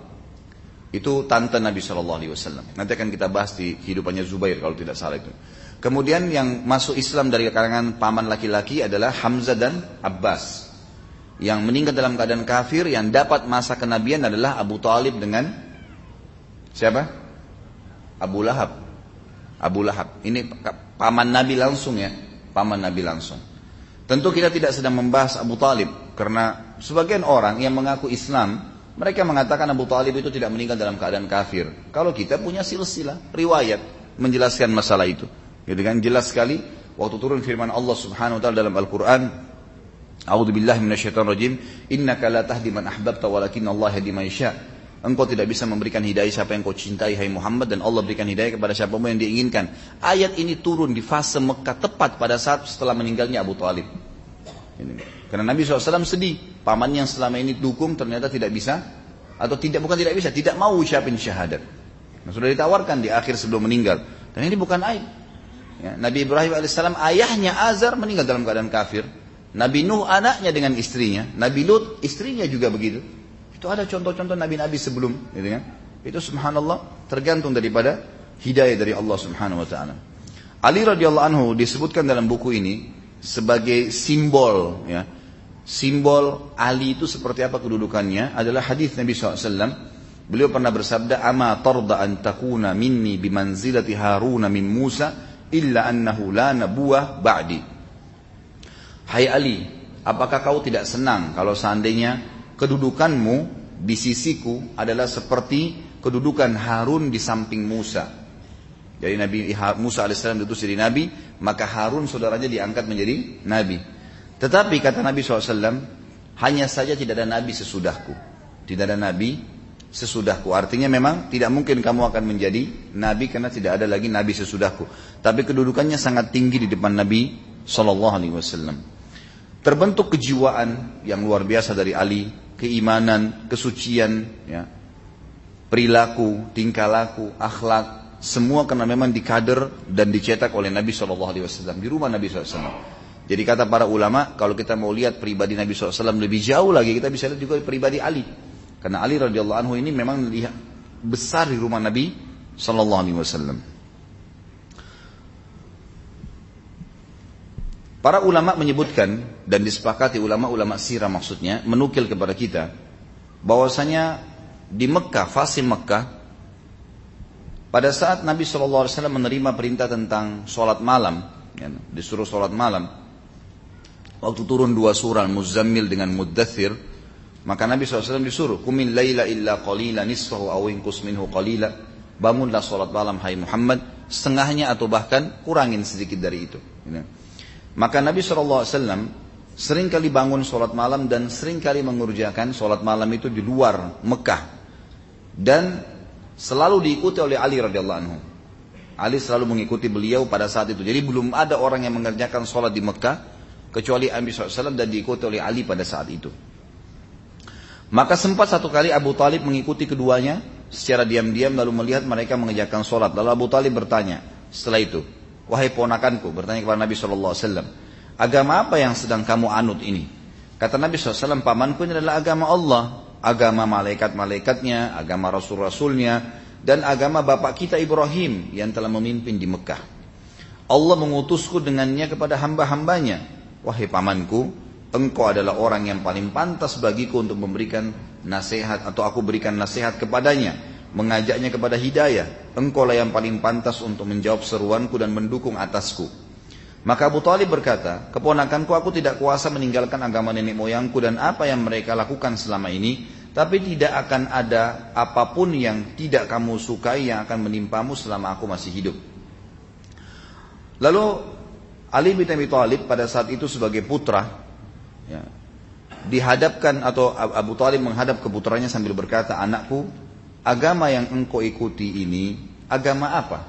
Itu tante Nabi SAW. Nanti akan kita bahas di kehidupannya Zubair kalau tidak salah itu. Kemudian yang masuk Islam dari kalangan paman laki-laki adalah Hamzah dan Abbas yang meninggal dalam keadaan kafir yang dapat masa kenabian adalah Abu Talib dengan siapa? Abu Lahab. Abu Lahab. Ini paman Nabi langsung ya, paman Nabi langsung. Tentu kita tidak sedang membahas Abu Talib karena sebagian orang yang mengaku Islam mereka mengatakan Abu Talib itu tidak meninggal dalam keadaan kafir. Kalau kita punya silsilah riwayat menjelaskan masalah itu. Gitu kan jelas sekali waktu turun firman Allah Subhanahu wa taala dalam Al-Qur'an A'udzu billahi minasyaitonir rajim. Innaka la tahdi man ahbabta walakin Allah yahdi man yasha. Engkau tidak bisa memberikan hidayah siapa yang kau cintai hai Muhammad dan Allah berikan hidayah kepada siapa yang diinginkan. Ayat ini turun di fase Mekah tepat pada saat setelah meninggalnya Abu Talib. Ini. Karena Nabi SAW sedih, paman yang selama ini dukung ternyata tidak bisa atau tidak bukan tidak bisa, tidak mau ucapin syahadat. Nah, sudah ditawarkan di akhir sebelum meninggal. Dan ini bukan aib. Ya, Nabi Ibrahim alaihissalam ayahnya Azar meninggal dalam keadaan kafir. Nabi Nuh anaknya dengan istrinya, Nabi Lut istrinya juga begitu. Itu ada contoh-contoh nabi-nabi sebelum, gitu kan? Itu subhanallah tergantung daripada hidayah dari Allah Subhanahu wa taala. Ali radhiyallahu anhu disebutkan dalam buku ini sebagai simbol ya. Simbol Ali itu seperti apa kedudukannya adalah hadis Nabi SAW. Beliau pernah bersabda, "Ama tarda an takuna minni bimanzilati Harun min Musa illa annahu la nabuwah ba'di." Hai Ali, apakah kau tidak senang kalau seandainya kedudukanmu di sisiku adalah seperti kedudukan Harun di samping Musa. Jadi Nabi Musa alaihissalam diutus jadi Nabi, maka Harun saudaranya diangkat menjadi Nabi. Tetapi kata Nabi SAW, hanya saja tidak ada Nabi sesudahku. Tidak ada Nabi sesudahku. Artinya memang tidak mungkin kamu akan menjadi Nabi karena tidak ada lagi Nabi sesudahku. Tapi kedudukannya sangat tinggi di depan Nabi Sallallahu Alaihi Wasallam. Terbentuk kejiwaan yang luar biasa dari Ali, keimanan, kesucian, ya, perilaku, tingkah laku, akhlak, semua karena memang dikader dan dicetak oleh Nabi Shallallahu Alaihi Wasallam di rumah Nabi SAW. Jadi kata para ulama, kalau kita mau lihat pribadi Nabi SAW lebih jauh lagi, kita bisa lihat juga pribadi Ali. Karena Ali radhiyallahu anhu ini memang besar di rumah Nabi Wasallam. Para ulama menyebutkan dan disepakati ulama-ulama sirah maksudnya menukil kepada kita bahwasanya di Mekah, fase Mekah pada saat Nabi SAW menerima perintah tentang sholat malam ya, disuruh sholat malam. Waktu turun dua surah Muzammil dengan Muddathir, maka Nabi SAW disuruh, Kumin layla illa qalila nisfahu awinkus minhu qalila. Bangunlah sholat malam hai Muhammad, setengahnya atau bahkan kurangin sedikit dari itu. Ya. Maka Nabi SAW sering kali bangun sholat malam dan sering kali mengerjakan sholat malam itu di luar Mekah. Dan selalu diikuti oleh Ali radhiyallahu anhu. Ali selalu mengikuti beliau pada saat itu. Jadi belum ada orang yang mengerjakan sholat di Mekah kecuali Nabi SAW dan diikuti oleh Ali pada saat itu. Maka sempat satu kali Abu Talib mengikuti keduanya secara diam-diam lalu melihat mereka mengerjakan sholat. Lalu Abu Talib bertanya setelah itu, wahai ponakanku, bertanya kepada Nabi SAW, agama apa yang sedang kamu anut ini? Kata Nabi SAW, pamanku ini adalah agama Allah, agama malaikat-malaikatnya, agama rasul-rasulnya, dan agama bapak kita Ibrahim yang telah memimpin di Mekah. Allah mengutusku dengannya kepada hamba-hambanya. Wahai pamanku, engkau adalah orang yang paling pantas bagiku untuk memberikan nasihat atau aku berikan nasihat kepadanya, mengajaknya kepada hidayah. Engkau lah yang paling pantas untuk menjawab seruanku dan mendukung atasku. Maka Abu Talib berkata, keponakanku aku tidak kuasa meninggalkan agama nenek moyangku dan apa yang mereka lakukan selama ini tapi tidak akan ada apa pun yang tidak kamu sukai yang akan menimpamu selama aku masih hidup. Lalu Ali bin Abi Thalib pada saat itu sebagai putra ya, dihadapkan atau Abu Talib menghadap ke putranya sambil berkata, anakku, agama yang engkau ikuti ini agama apa?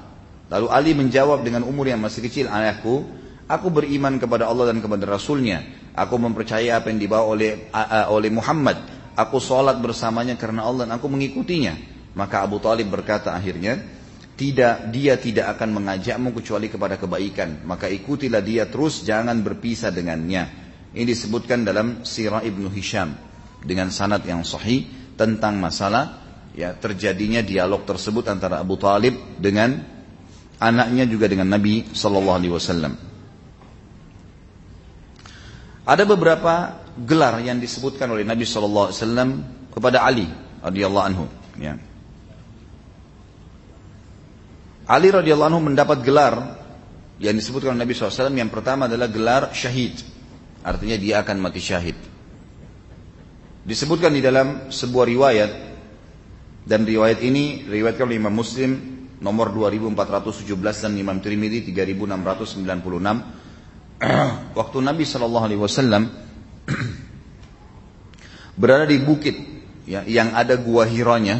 Lalu Ali menjawab dengan umur yang masih kecil, anakku, aku beriman kepada Allah dan kepada Rasulnya. Aku mempercayai apa yang dibawa oleh oleh Muhammad Aku sholat bersamanya karena Allah dan aku mengikutinya. Maka Abu Talib berkata akhirnya, tidak dia tidak akan mengajakmu kecuali kepada kebaikan. Maka ikutilah dia terus, jangan berpisah dengannya. Ini disebutkan dalam Sirah Ibnu Hisham dengan sanad yang sahih tentang masalah ya terjadinya dialog tersebut antara Abu Talib dengan anaknya juga dengan Nabi Shallallahu Alaihi Wasallam. Ada beberapa gelar yang disebutkan oleh Nabi Shallallahu Alaihi Wasallam kepada Ali radhiyallahu anhu. Ya. Ali radhiyallahu anhu mendapat gelar yang disebutkan oleh Nabi SAW yang pertama adalah gelar syahid. Artinya dia akan mati syahid. Disebutkan di dalam sebuah riwayat dan riwayat ini riwayatkan oleh Imam Muslim nomor 2417 dan Imam Tirmidzi 3696 waktu Nabi Shallallahu Alaihi Wasallam berada di bukit ya, yang ada gua hironya,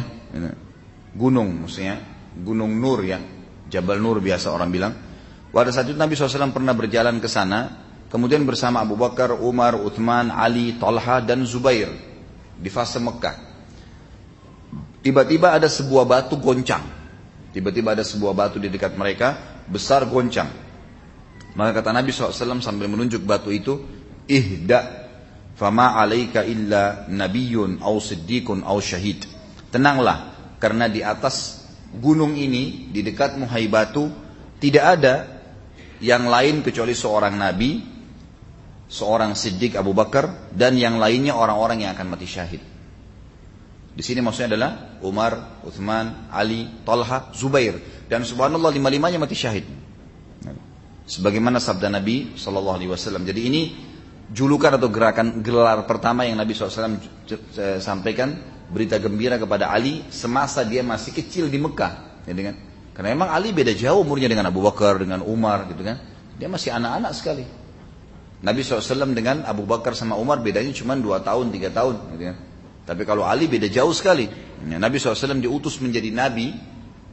gunung maksudnya, gunung Nur ya, Jabal Nur biasa orang bilang. Pada saat itu Nabi SAW pernah berjalan ke sana, kemudian bersama Abu Bakar, Umar, Uthman, Ali, Talha, dan Zubair di fase Mekah. Tiba-tiba ada sebuah batu goncang. Tiba-tiba ada sebuah batu di dekat mereka, besar goncang. Maka kata Nabi SAW sambil menunjuk batu itu, ihda Fama alaika illa nabiyyun au siddiqun au syahid. Tenanglah, karena di atas gunung ini, di dekat Muhaibatu, tidak ada yang lain kecuali seorang nabi, seorang siddiq Abu Bakar, dan yang lainnya orang-orang yang akan mati syahid. Di sini maksudnya adalah Umar, Uthman, Ali, Talha, Zubair. Dan subhanallah lima-limanya mati syahid. Sebagaimana sabda Nabi Wasallam. Jadi ini julukan atau gerakan gelar pertama yang Nabi SAW sampaikan berita gembira kepada Ali semasa dia masih kecil di Mekah ya karena memang Ali beda jauh umurnya dengan Abu Bakar dengan Umar gitu kan dia masih anak-anak sekali Nabi SAW dengan Abu Bakar sama Umar bedanya cuma 2 tahun 3 tahun gitu kan? Tapi kalau Ali beda jauh sekali ya, Nabi SAW diutus menjadi Nabi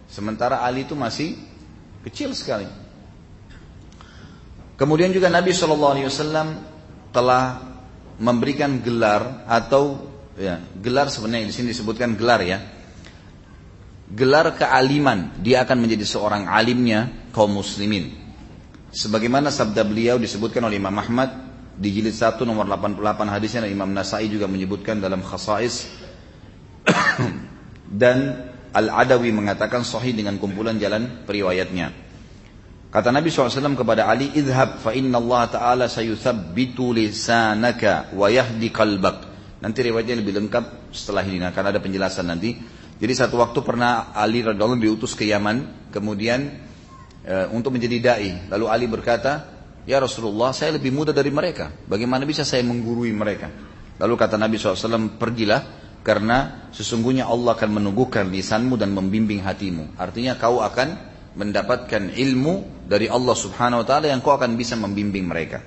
sementara Ali itu masih kecil sekali kemudian juga Nabi SAW telah memberikan gelar atau ya, gelar sebenarnya di sini disebutkan gelar ya. Gelar kealiman, dia akan menjadi seorang alimnya kaum muslimin. Sebagaimana sabda beliau disebutkan oleh Imam Ahmad di jilid 1 nomor 88 hadisnya Imam Nasai juga menyebutkan dalam khasais dan Al-Adawi mengatakan sahih dengan kumpulan jalan periwayatnya. Kata Nabi SAW kepada Ali, Idhab fa inna Allah Ta'ala sayuthabbitu lisanaka wa yahdi qalbak. Nanti riwayatnya lebih lengkap setelah ini, akan ada penjelasan nanti. Jadi satu waktu pernah Ali radhiallahu diutus ke Yaman, kemudian e, untuk menjadi dai. Lalu Ali berkata, Ya Rasulullah, saya lebih muda dari mereka. Bagaimana bisa saya menggurui mereka? Lalu kata Nabi SAW, pergilah karena sesungguhnya Allah akan menunggukan lisanmu dan membimbing hatimu. Artinya kau akan mendapatkan ilmu dari Allah Subhanahu wa taala yang kau akan bisa membimbing mereka.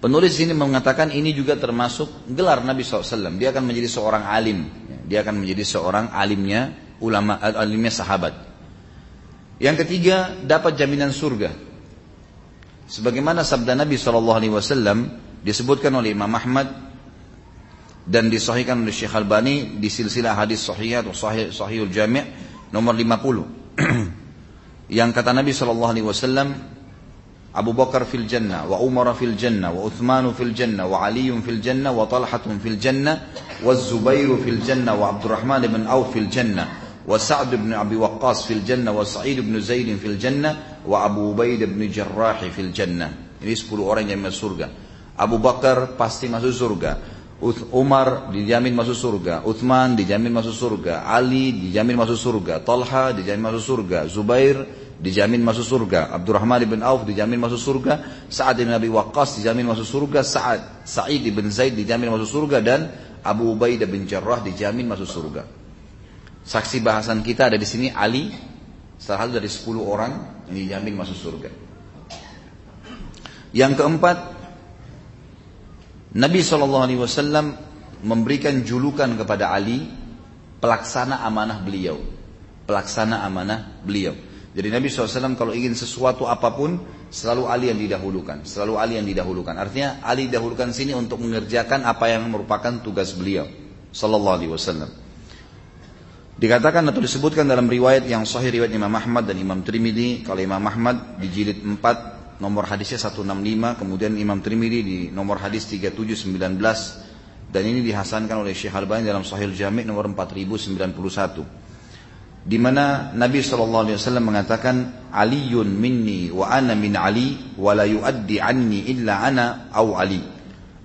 Penulis ini mengatakan ini juga termasuk gelar Nabi SAW. Dia akan menjadi seorang alim. Dia akan menjadi seorang alimnya ulama alimnya sahabat. Yang ketiga dapat jaminan surga. Sebagaimana sabda Nabi SAW disebutkan oleh Imam Ahmad dan disahihkan oleh Syekh Albani di silsilah hadis sahih atau sahih sahihul jami' nomor 50. yang kata Nabi wasallam Abu Bakar fil jannah wa Umar fil jannah wa Uthman fil jannah wa Ali fil jannah wa Talha fil jannah wa Zubair fil jannah wa Abdurrahman bin Auf fil jannah wa Sa'd bin Abi Waqqas fil jannah wa Sa'id bin Zaid fil jannah wa Abu Ubaid bin Jarrah fil jannah ini 10 orang yang masuk surga Abu Bakar pasti masuk surga Umar dijamin masuk surga, Uthman dijamin masuk surga, Ali dijamin masuk surga, Talha dijamin masuk surga, Zubair dijamin masuk surga, Abdurrahman bin Auf dijamin masuk surga, Sa'ad bin Abi Waqqas dijamin masuk surga, Sa'ad Sa'id bin Zaid dijamin masuk surga dan Abu Ubaidah bin Jarrah dijamin masuk surga. Saksi bahasan kita ada di sini Ali salah satu dari 10 orang yang dijamin masuk surga. Yang keempat, Nabi SAW memberikan julukan kepada Ali pelaksana amanah beliau. Pelaksana amanah beliau. Jadi Nabi SAW kalau ingin sesuatu apa pun selalu Ali yang didahulukan. Selalu Ali yang didahulukan. Artinya Ali didahulukan sini untuk mengerjakan apa yang merupakan tugas beliau. Sallallahu Alaihi Wasallam. Dikatakan atau disebutkan dalam riwayat yang sahih riwayat Imam Ahmad dan Imam Trimidi kalau Imam Ahmad di jilid 4 nomor hadisnya 165, kemudian Imam Trimidi di nomor hadis 3719 dan ini dihasankan oleh Syekh Albani dalam Sahih Jami' nomor 4091. Di mana Nabi SAW mengatakan Aliyun minni wa ana min Ali wa la yuaddi anni illa ana au Ali.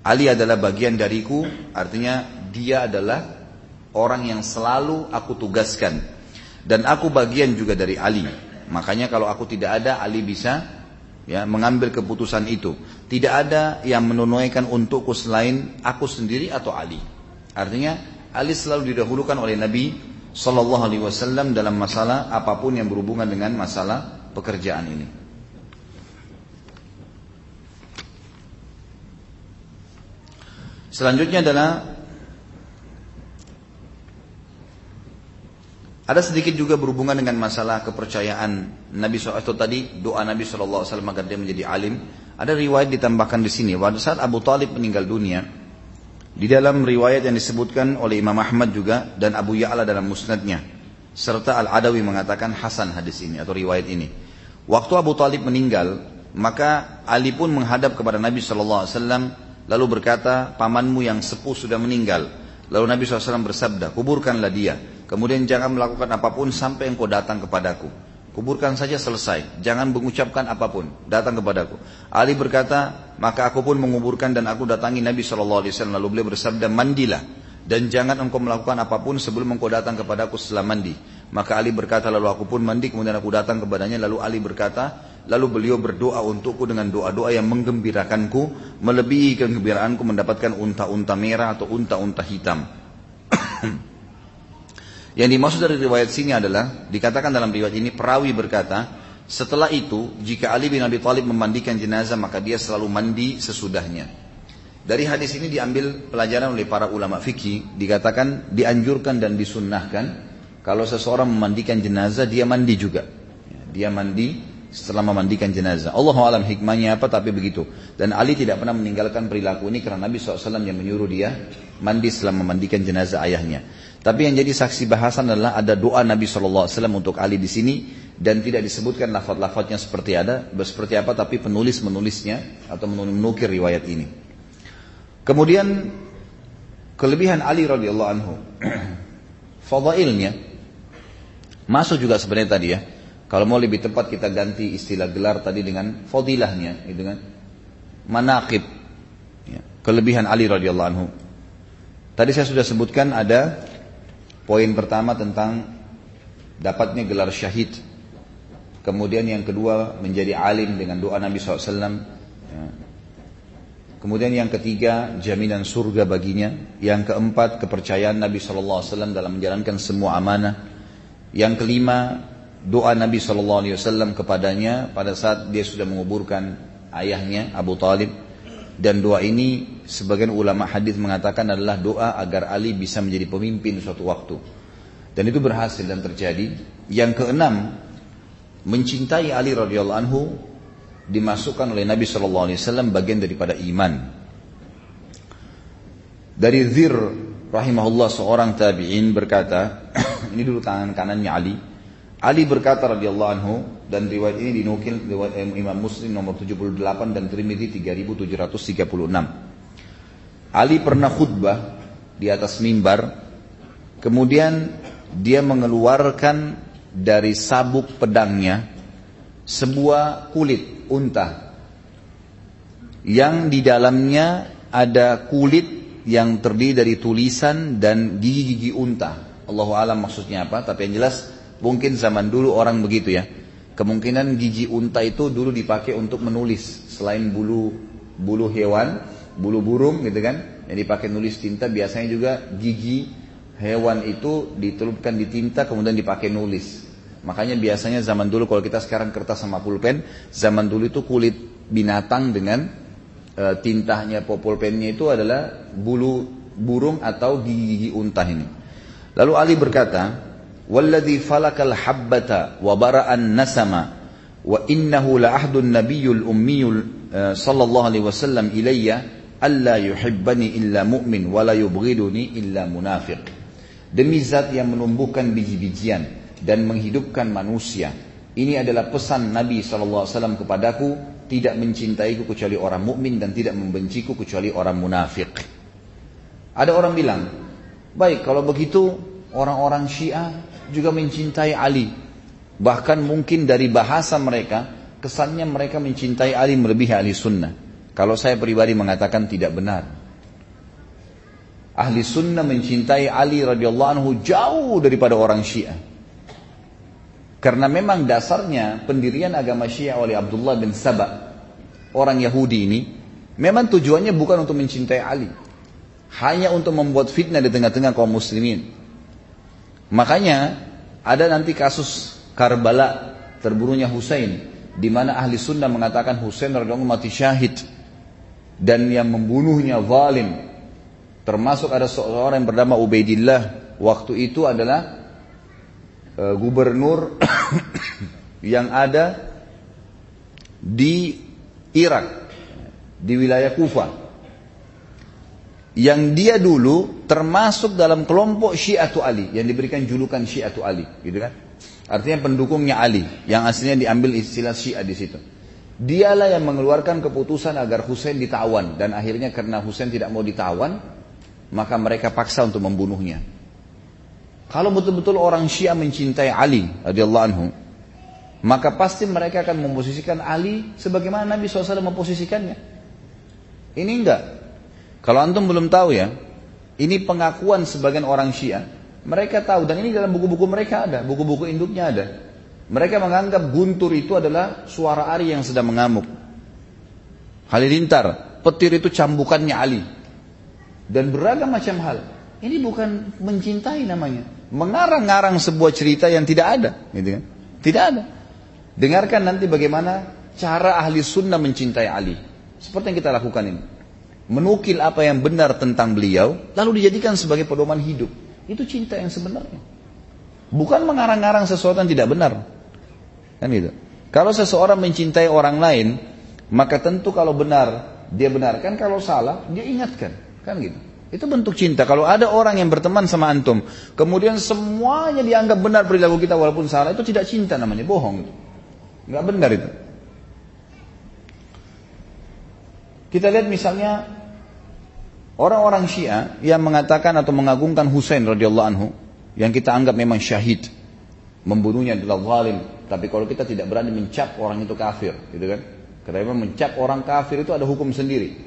Ali adalah bagian dariku, artinya dia adalah orang yang selalu aku tugaskan dan aku bagian juga dari Ali. Makanya kalau aku tidak ada Ali bisa ya mengambil keputusan itu. Tidak ada yang menunaikan untukku selain aku sendiri atau Ali. Artinya Ali selalu didahulukan oleh Nabi Shallallahu Alaihi Wasallam dalam masalah apa pun yang berhubungan dengan masalah pekerjaan ini. Selanjutnya adalah Ada sedikit juga berhubungan dengan masalah kepercayaan Nabi SAW atau tadi doa Nabi SAW agar dia menjadi alim. Ada riwayat ditambahkan di sini. Pada saat Abu Talib meninggal dunia, di dalam riwayat yang disebutkan oleh Imam Ahmad juga dan Abu Ya'la dalam musnadnya, serta Al-Adawi mengatakan Hasan hadis ini atau riwayat ini. Waktu Abu Talib meninggal, maka Ali pun menghadap kepada Nabi SAW lalu berkata, pamanmu yang sepuh sudah meninggal. Lalu Nabi SAW bersabda, kuburkanlah dia. Kemudian jangan melakukan apa pun sampai engkau datang kepadaku. Kuburkan saja selesai. Jangan mengucapkan apa pun. Datang kepadaku. Ali berkata, maka aku pun menguburkan dan aku datangi Nabi SAW. Lalu beliau bersabda, mandilah. Dan jangan engkau melakukan apa pun sebelum engkau datang kepadaku setelah mandi. Maka Ali berkata, lalu aku pun mandi, kemudian aku datang kepadanya. Lalu Ali berkata, lalu beliau berdoa untukku dengan doa-doa yang menggembirakanku, melebihi kegembiraanku mendapatkan unta-unta merah atau unta-unta hitam. Yang dimaksud dari riwayat sini adalah dikatakan dalam riwayat ini perawi berkata, setelah itu jika Ali bin Abi Thalib memandikan jenazah maka dia selalu mandi sesudahnya. Dari hadis ini diambil pelajaran oleh para ulama fikih dikatakan dianjurkan dan disunnahkan kalau seseorang memandikan jenazah dia mandi juga. Dia mandi setelah memandikan jenazah. Allah alam hikmahnya apa tapi begitu. Dan Ali tidak pernah meninggalkan perilaku ini karena Nabi SAW yang menyuruh dia mandi setelah memandikan jenazah ayahnya. Tapi yang jadi saksi bahasan adalah ada doa Nabi SAW untuk Ali di sini dan tidak disebutkan lafaz-lafaznya seperti ada, seperti apa, tapi penulis menulisnya atau menukir riwayat ini. Kemudian kelebihan Ali radhiyallahu anhu, fadailnya masuk juga sebenarnya tadi ya. Kalau mau lebih tepat kita ganti istilah gelar tadi dengan fadilahnya, gitu kan? Manaqib, ya. kelebihan Ali radhiyallahu anhu. Tadi saya sudah sebutkan ada Poin pertama tentang dapatnya gelar syahid. Kemudian yang kedua menjadi alim dengan doa Nabi SAW. Ya. Kemudian yang ketiga jaminan surga baginya. Yang keempat kepercayaan Nabi SAW dalam menjalankan semua amanah. Yang kelima doa Nabi SAW kepadanya pada saat dia sudah menguburkan ayahnya Abu Talib. Dan doa ini sebagian ulama hadis mengatakan adalah doa agar Ali bisa menjadi pemimpin suatu waktu. Dan itu berhasil dan terjadi. Yang keenam mencintai Ali radhiyallahu anhu dimasukkan oleh Nabi Shallallahu alaihi wasallam bagian daripada iman. Dari Zir rahimahullah seorang tabi'in berkata, ini dulu tangan kanannya Ali. Ali berkata radhiyallahu anhu dan riwayat ini dinukil riwayat Imam Muslim nomor 78 dan Tirmidzi 3736. Ali pernah khutbah di atas mimbar, kemudian dia mengeluarkan dari sabuk pedangnya sebuah kulit unta yang di dalamnya ada kulit yang terdiri dari tulisan dan gigi-gigi unta. Allah alam maksudnya apa, tapi yang jelas mungkin zaman dulu orang begitu ya. Kemungkinan gigi unta itu dulu dipakai untuk menulis selain bulu bulu hewan, bulu burung gitu kan. Yang dipakai nulis tinta biasanya juga gigi hewan itu ditelupkan di tinta kemudian dipakai nulis. Makanya biasanya zaman dulu kalau kita sekarang kertas sama pulpen, zaman dulu itu kulit binatang dengan e, tintanya pulpennya itu adalah bulu burung atau gigi-gigi unta ini. Lalu Ali berkata, "Walladzi falakal habbata wa bara'an nasama wa innahu la ahdun nabiyyul ummiyul e, sallallahu alaihi wasallam ilayya alla yuhibbani illa mu'min wa la yubghiduni illa munafiq." Demi zat yang menumbuhkan biji-bijian dan menghidupkan manusia. Ini adalah pesan Nabi SAW kepadaku, tidak mencintaiku kecuali orang mukmin dan tidak membenciku kecuali orang munafik. Ada orang bilang, baik kalau begitu orang-orang Syiah juga mencintai Ali. Bahkan mungkin dari bahasa mereka, kesannya mereka mencintai Ali melebihi ahli sunnah. Kalau saya pribadi mengatakan tidak benar. Ahli sunnah mencintai Ali radhiyallahu anhu jauh daripada orang Syiah. Karena memang dasarnya pendirian agama Syiah oleh Abdullah bin Sabah, orang Yahudi ini, memang tujuannya bukan untuk mencintai Ali. Hanya untuk membuat fitnah di tengah-tengah kaum muslimin. Makanya ada nanti kasus Karbala terbunuhnya Husain di mana ahli sunnah mengatakan Husain radhiyallahu mati syahid dan yang membunuhnya zalim termasuk ada seorang yang bernama Ubaidillah waktu itu adalah uh, gubernur yang ada di Irak, di wilayah Kufa. Yang dia dulu termasuk dalam kelompok Syiatu Ali, yang diberikan julukan Syiatu Ali, gitu kan? Artinya pendukungnya Ali, yang aslinya diambil istilah Syiah di situ. Dialah yang mengeluarkan keputusan agar Husain ditawan dan akhirnya karena Husain tidak mau ditawan, maka mereka paksa untuk membunuhnya. Kalau betul-betul orang Syiah mencintai Ali radhiyallahu anhu, maka pasti mereka akan memposisikan Ali sebagaimana Nabi SAW memposisikannya. Ini enggak. Kalau antum belum tahu ya, ini pengakuan sebagian orang Syiah. Mereka tahu dan ini dalam buku-buku mereka ada, buku-buku induknya ada. Mereka menganggap guntur itu adalah suara Ari yang sedang mengamuk. Halilintar, petir itu cambukannya Ali. Dan beragam macam hal. Ini bukan mencintai namanya mengarang-arang sebuah cerita yang tidak ada, gitu kan? Tidak ada. Dengarkan nanti bagaimana cara ahli sunnah mencintai Ali. Seperti yang kita lakukan ini. Menukil apa yang benar tentang beliau, lalu dijadikan sebagai pedoman hidup. Itu cinta yang sebenarnya. Bukan mengarang-arang sesuatu yang tidak benar. Kan gitu. Kalau seseorang mencintai orang lain, maka tentu kalau benar, dia benarkan. Kalau salah, dia ingatkan. Kan gitu. Itu bentuk cinta. Kalau ada orang yang berteman sama antum, kemudian semuanya dianggap benar perilaku kita walaupun salah, itu tidak cinta namanya, bohong itu. Enggak benar itu. Kita lihat misalnya orang-orang Syiah yang mengatakan atau mengagungkan Husain radhiyallahu anhu yang kita anggap memang syahid, membunuhnya adalah zalim. Tapi kalau kita tidak berani mencap orang itu kafir, gitu kan? Karena mencap orang kafir itu ada hukum sendiri.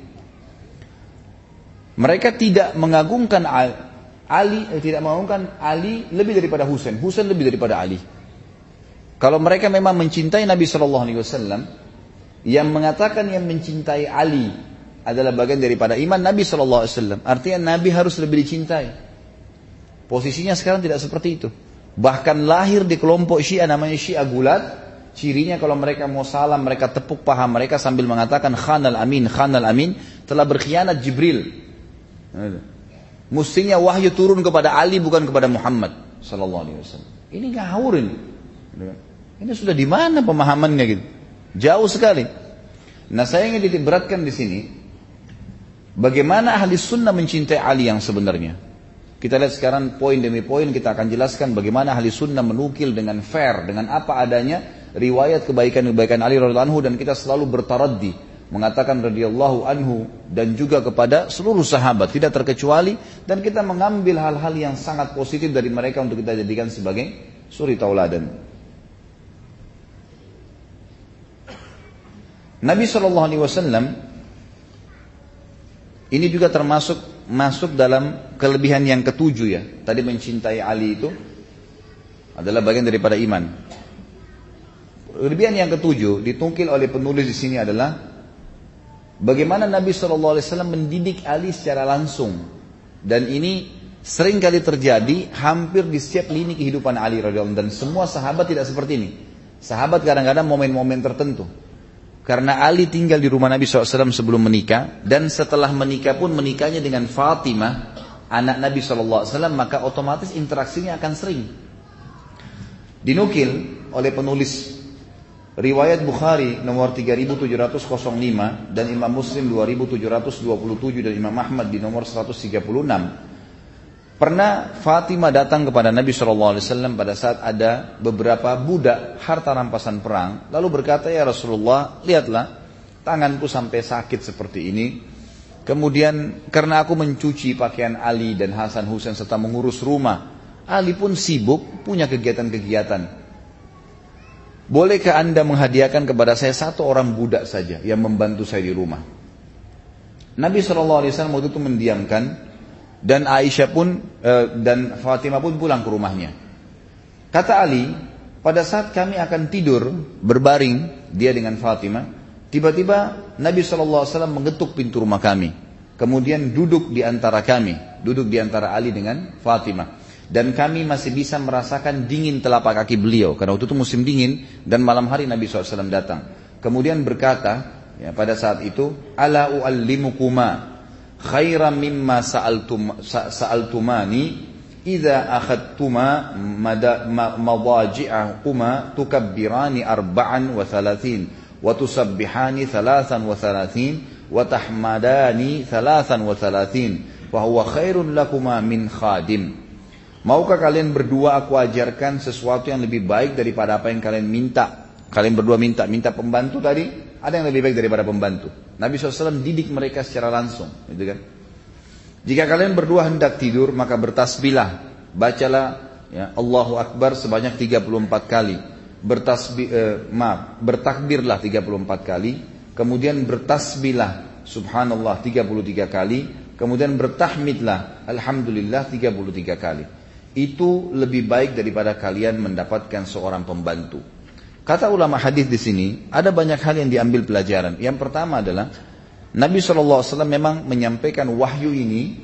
Mereka tidak mengagungkan Ali, eh, tidak mengagungkan Ali lebih daripada Husain. Husain lebih daripada Ali. Kalau mereka memang mencintai Nabi Shallallahu Alaihi Wasallam, yang mengatakan yang mencintai Ali adalah bagian daripada iman Nabi Shallallahu Alaihi Wasallam. Artinya Nabi harus lebih dicintai. Posisinya sekarang tidak seperti itu. Bahkan lahir di kelompok Syiah namanya Syiah Gulat. Cirinya kalau mereka mau salam, mereka tepuk paha mereka sambil mengatakan Khanal Amin, Khanal Amin telah berkhianat Jibril. Mestinya wahyu turun kepada Ali bukan kepada Muhammad Sallallahu Alaihi Wasallam. Ini ngawur ini. Ini sudah di mana pemahamannya gitu? Jauh sekali. Nah saya ingin ditiberatkan di sini. Bagaimana ahli sunnah mencintai Ali yang sebenarnya? Kita lihat sekarang poin demi poin kita akan jelaskan bagaimana ahli sunnah menukil dengan fair, dengan apa adanya riwayat kebaikan-kebaikan Ali radhiallahu anhu dan kita selalu bertaraddi mengatakan radhiyallahu anhu dan juga kepada seluruh sahabat tidak terkecuali dan kita mengambil hal-hal yang sangat positif dari mereka untuk kita jadikan sebagai suri tauladan. Nabi Shallallahu Alaihi Wasallam ini juga termasuk masuk dalam kelebihan yang ketujuh ya. Tadi mencintai Ali itu adalah bagian daripada iman. Kelebihan yang ketujuh ditungkil oleh penulis di sini adalah bagaimana Nabi Shallallahu Alaihi Wasallam mendidik Ali secara langsung dan ini sering kali terjadi hampir di setiap lini kehidupan Ali radhiyallahu dan semua sahabat tidak seperti ini. Sahabat kadang-kadang momen-momen tertentu karena Ali tinggal di rumah Nabi SAW sebelum menikah dan setelah menikah pun menikahnya dengan Fatimah, anak Nabi SAW, maka otomatis interaksinya akan sering. Dinukil oleh penulis riwayat Bukhari nomor 3705 dan Imam Muslim 2727 dan Imam Ahmad di nomor 136 Pernah Fatimah datang kepada Nabi SAW pada saat ada beberapa budak harta rampasan perang. Lalu berkata, ya Rasulullah, lihatlah tanganku sampai sakit seperti ini. Kemudian karena aku mencuci pakaian Ali dan Hasan Husain serta mengurus rumah. Ali pun sibuk punya kegiatan-kegiatan. Bolehkah anda menghadiahkan kepada saya satu orang budak saja yang membantu saya di rumah? Nabi SAW waktu itu mendiamkan dan Aisyah pun eh, dan Fatimah pun pulang ke rumahnya. Kata Ali, pada saat kami akan tidur berbaring dia dengan Fatimah, tiba-tiba Nabi SAW mengetuk pintu rumah kami. Kemudian duduk di antara kami, duduk di antara Ali dengan Fatimah. Dan kami masih bisa merasakan dingin telapak kaki beliau. Karena waktu itu musim dingin dan malam hari Nabi SAW datang. Kemudian berkata, ya, pada saat itu, Ala u'allimukuma khairan mimma sa'altum sa'altumani idza akhadtuma madaji'ahuma tukabbirani arba'an wa thalathin wa tusabbihani thalathan wa thalathin wa tahmadani thalathan wa thalathin wa huwa khairun lakuma min khadim Maukah kalian berdua aku ajarkan sesuatu yang lebih baik daripada apa yang kalian minta? Kalian berdua minta, minta pembantu tadi, ada yang lebih baik daripada pembantu. Nabi SAW didik mereka secara langsung. Gitu kan? Jika kalian berdua hendak tidur, maka bertasbihlah. Bacalah ya, Allahu Akbar sebanyak 34 kali. Bertasbih, eh, maaf, bertakbirlah 34 kali. Kemudian bertasbihlah Subhanallah 33 kali. Kemudian bertahmidlah Alhamdulillah 33 kali. Itu lebih baik daripada kalian mendapatkan seorang pembantu. Kata ulama hadis di sini, ada banyak hal yang diambil pelajaran. Yang pertama adalah Nabi SAW memang menyampaikan wahyu ini,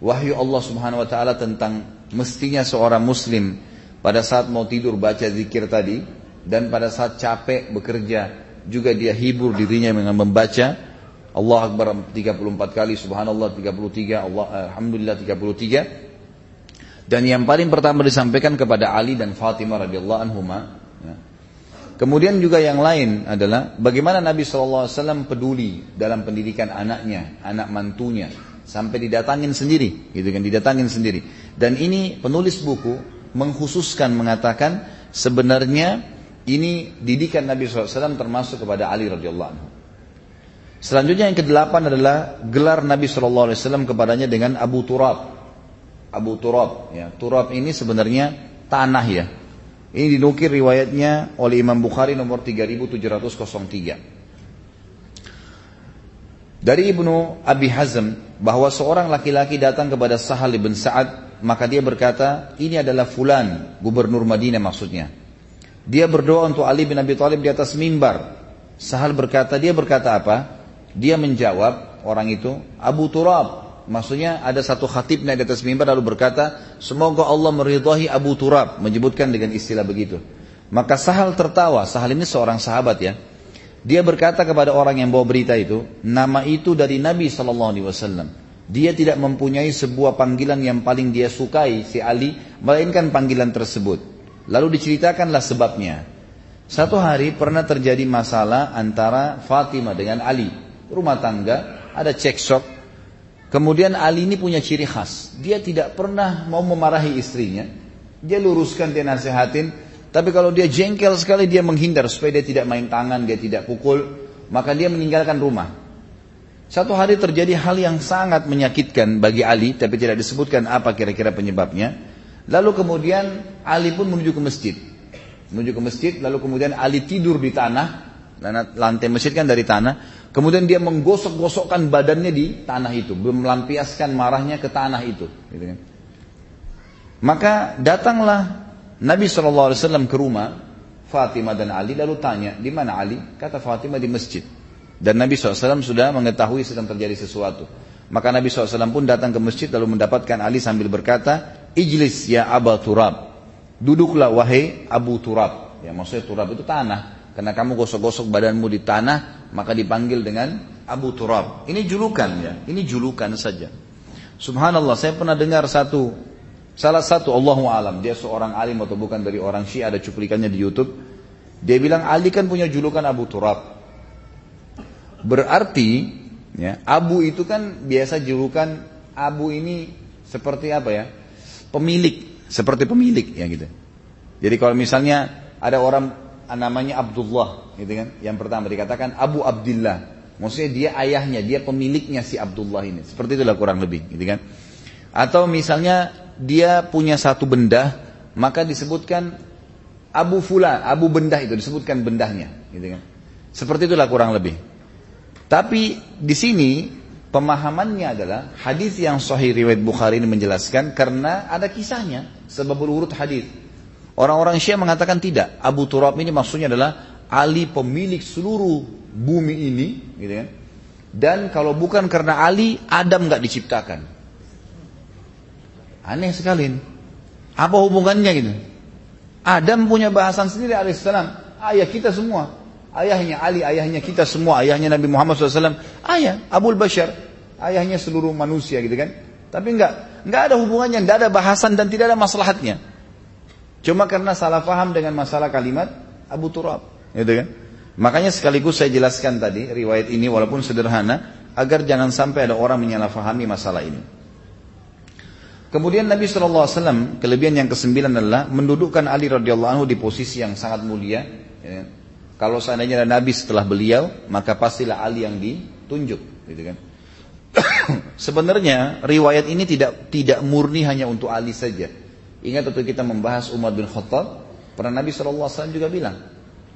wahyu Allah Subhanahu Wa Taala tentang mestinya seorang Muslim pada saat mau tidur baca zikir tadi, dan pada saat capek bekerja juga dia hibur dirinya dengan membaca Allah Akbar 34 kali, Subhanallah 33, Allah Alhamdulillah 33. Dan yang paling pertama disampaikan kepada Ali dan Fatimah radhiyallahu anhuma, Kemudian juga yang lain adalah bagaimana Nabi SAW peduli dalam pendidikan anaknya, anak mantunya, sampai didatangin sendiri, gitu kan, didatangin sendiri. Dan ini penulis buku mengkhususkan mengatakan sebenarnya ini didikan Nabi SAW termasuk kepada Ali radhiyallahu anhu. Selanjutnya yang kedelapan adalah gelar Nabi SAW kepadanya dengan Abu Turab. Abu Turab, ya. Turab ini sebenarnya tanah ya, ini dinukir riwayatnya oleh Imam Bukhari nomor 3703. Dari Ibnu Abi Hazm bahwa seorang laki-laki datang kepada Sahal bin Sa'ad maka dia berkata ini adalah fulan gubernur Madinah maksudnya. Dia berdoa untuk Ali bin Abi Thalib di atas mimbar. Sahal berkata, dia berkata apa? Dia menjawab orang itu, Abu Turab. Maksudnya ada satu khatib naik di atas mimbar lalu berkata, semoga Allah meridhai Abu Turab. Menyebutkan dengan istilah begitu. Maka Sahal tertawa. Sahal ini seorang sahabat ya. Dia berkata kepada orang yang bawa berita itu, nama itu dari Nabi Shallallahu Alaihi Wasallam. Dia tidak mempunyai sebuah panggilan yang paling dia sukai si Ali, melainkan panggilan tersebut. Lalu diceritakanlah sebabnya. Satu hari pernah terjadi masalah antara Fatimah dengan Ali. Rumah tangga, ada cekcok. Kemudian Ali ini punya ciri khas. Dia tidak pernah mau memarahi istrinya. Dia luruskan, dia nasihatin. Tapi kalau dia jengkel sekali dia menghindar supaya dia tidak main tangan, dia tidak pukul, maka dia meninggalkan rumah. Satu hari terjadi hal yang sangat menyakitkan bagi Ali, tapi tidak disebutkan apa kira-kira penyebabnya. Lalu kemudian Ali pun menuju ke masjid. Menuju ke masjid, lalu kemudian Ali tidur di tanah, lantai masjid kan dari tanah. Kemudian dia menggosok-gosokkan badannya di tanah itu, melampiaskan marahnya ke tanah itu. Gitu kan. Maka datanglah Nabi SAW ke rumah Fatimah dan Ali lalu tanya, di mana Ali? Kata Fatimah di masjid. Dan Nabi SAW sudah mengetahui sedang terjadi sesuatu. Maka Nabi SAW pun datang ke masjid lalu mendapatkan Ali sambil berkata, Ijlis ya Aba Turab. Duduklah wahai Abu Turab. Ya maksudnya Turab itu tanah. Karena kamu gosok-gosok badanmu di tanah, maka dipanggil dengan Abu Turab. Ini julukan ya, ini julukan saja. Subhanallah, saya pernah dengar satu Salah satu Allah alam, dia seorang alim atau bukan dari orang Syiah ada cuplikannya di YouTube. Dia bilang Ali kan punya julukan Abu Turab. Berarti ya, Abu itu kan biasa julukan Abu ini seperti apa ya? Pemilik, seperti pemilik ya gitu. Jadi kalau misalnya ada orang namanya Abdullah gitu kan, yang pertama dikatakan Abu Abdullah. Maksudnya dia ayahnya, dia pemiliknya si Abdullah ini. Seperti itulah kurang lebih gitu kan. Atau misalnya dia punya satu benda, maka disebutkan Abu Fulan, Abu Bendah itu disebutkan bendahnya, gitu kan. Seperti itulah kurang lebih. Tapi di sini pemahamannya adalah hadis yang sahih riwayat Bukhari ini menjelaskan karena ada kisahnya sebab berurut hadis. Orang-orang Syiah mengatakan tidak. Abu Turab ini maksudnya adalah Ali pemilik seluruh bumi ini, gitu kan. Dan kalau bukan karena Ali, Adam nggak diciptakan. Aneh sekali ini. Apa hubungannya gitu? Adam punya bahasan sendiri alaihissalam. Ayah kita semua. Ayahnya Ali, ayahnya kita semua. Ayahnya Nabi Muhammad SAW. Ayah, Abul Bashar. Ayahnya seluruh manusia gitu kan. Tapi enggak. Enggak ada hubungannya, enggak ada bahasan dan tidak ada maslahatnya. Cuma karena salah paham dengan masalah kalimat Abu Turab. Gitu kan. Makanya sekaligus saya jelaskan tadi riwayat ini walaupun sederhana agar jangan sampai ada orang menyalahfahami masalah ini. Kemudian Nabi SAW, kelebihan yang kesembilan adalah mendudukkan Ali radhiyallahu anhu di posisi yang sangat mulia. Ya. Kalau seandainya ada Nabi setelah beliau, maka pastilah Ali yang ditunjuk. Gitu kan. Sebenarnya riwayat ini tidak tidak murni hanya untuk Ali saja. Ingat waktu kita membahas Umar bin Khattab, pernah Nabi SAW juga bilang,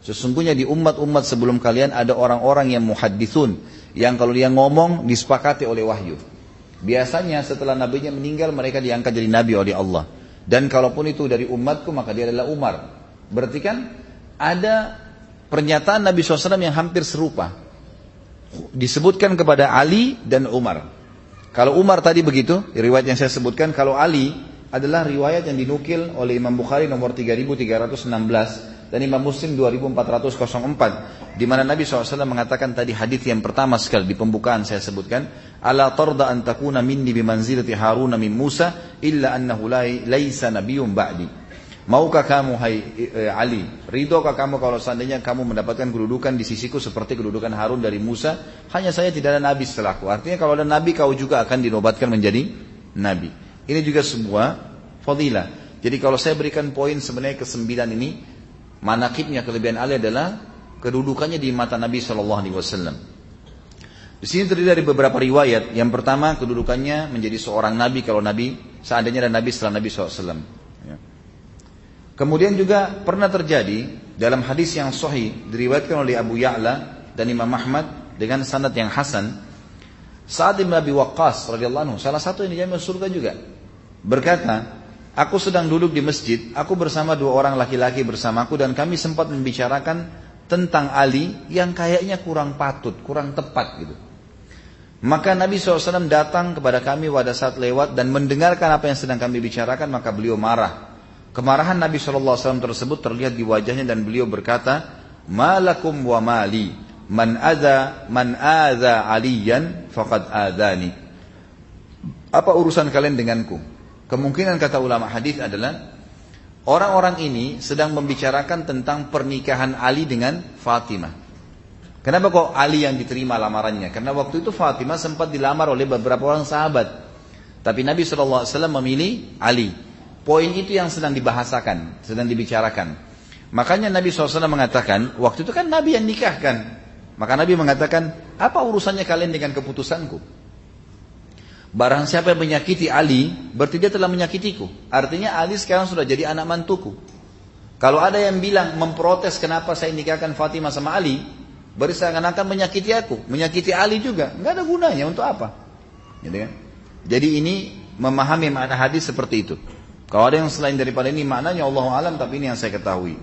sesungguhnya di umat-umat sebelum kalian ada orang-orang yang muhadithun, yang kalau dia ngomong disepakati oleh wahyu. Biasanya setelah nabinya meninggal mereka diangkat jadi nabi oleh Allah. Dan kalaupun itu dari umatku maka dia adalah Umar. Berarti kan ada pernyataan Nabi SAW yang hampir serupa. Disebutkan kepada Ali dan Umar. Kalau Umar tadi begitu, riwayat yang saya sebutkan, kalau Ali adalah riwayat yang dinukil oleh Imam Bukhari nomor 3316 dan Imam Muslim 2404 di mana Nabi SAW mengatakan tadi hadis yang pertama sekali di pembukaan saya sebutkan ala tarda an takuna minni bimanzilati Harun min Musa illa annahu laisa nabiyyun ba'di. Maukah kamu hai eh, Ali? Ridhokah kamu kalau seandainya kamu mendapatkan kedudukan di sisiku seperti kedudukan Harun dari Musa? Hanya saya tidak ada nabi setelahku Artinya kalau ada nabi kau juga akan dinobatkan menjadi nabi Ini juga sebuah fadilah Jadi kalau saya berikan poin sebenarnya ke sembilan ini manakibnya kelebihan Ali adalah kedudukannya di mata Nabi Shallallahu Alaihi Wasallam. Di sini terdiri dari beberapa riwayat. Yang pertama kedudukannya menjadi seorang nabi kalau nabi seandainya ada nabi setelah Nabi SAW. Ya. Kemudian juga pernah terjadi dalam hadis yang sahih diriwayatkan oleh Abu Ya'la dan Imam Ahmad dengan sanad yang hasan. Saat bin Abi Waqqas radhiyallahu anhu salah satu yang dijamin surga juga berkata, Aku sedang duduk di masjid, aku bersama dua orang laki-laki bersamaku dan kami sempat membicarakan tentang Ali yang kayaknya kurang patut, kurang tepat gitu. Maka Nabi SAW datang kepada kami pada saat lewat dan mendengarkan apa yang sedang kami bicarakan, maka beliau marah. Kemarahan Nabi SAW tersebut terlihat di wajahnya dan beliau berkata, Malakum wa mali, man adha, man adha aliyan, faqad adhani. Apa urusan kalian denganku? Kemungkinan kata ulama hadis adalah orang-orang ini sedang membicarakan tentang pernikahan Ali dengan Fatimah. Kenapa kok Ali yang diterima lamarannya? Karena waktu itu Fatimah sempat dilamar oleh beberapa orang sahabat. Tapi Nabi SAW memilih Ali. Poin itu yang sedang dibahasakan, sedang dibicarakan. Makanya Nabi SAW mengatakan, waktu itu kan Nabi yang nikahkan. Maka Nabi mengatakan, apa urusannya kalian dengan keputusanku? Barang siapa yang menyakiti Ali, berarti dia telah menyakitiku. Artinya Ali sekarang sudah jadi anak mantuku. Kalau ada yang bilang memprotes kenapa saya nikahkan Fatimah sama Ali, berarti saya akan menyakiti aku, menyakiti Ali juga. Nggak ada gunanya untuk apa? Gitu kan? Jadi ini memahami makna hadis seperti itu. Kalau ada yang selain daripada ini maknanya Allah alam, tapi ini yang saya ketahui.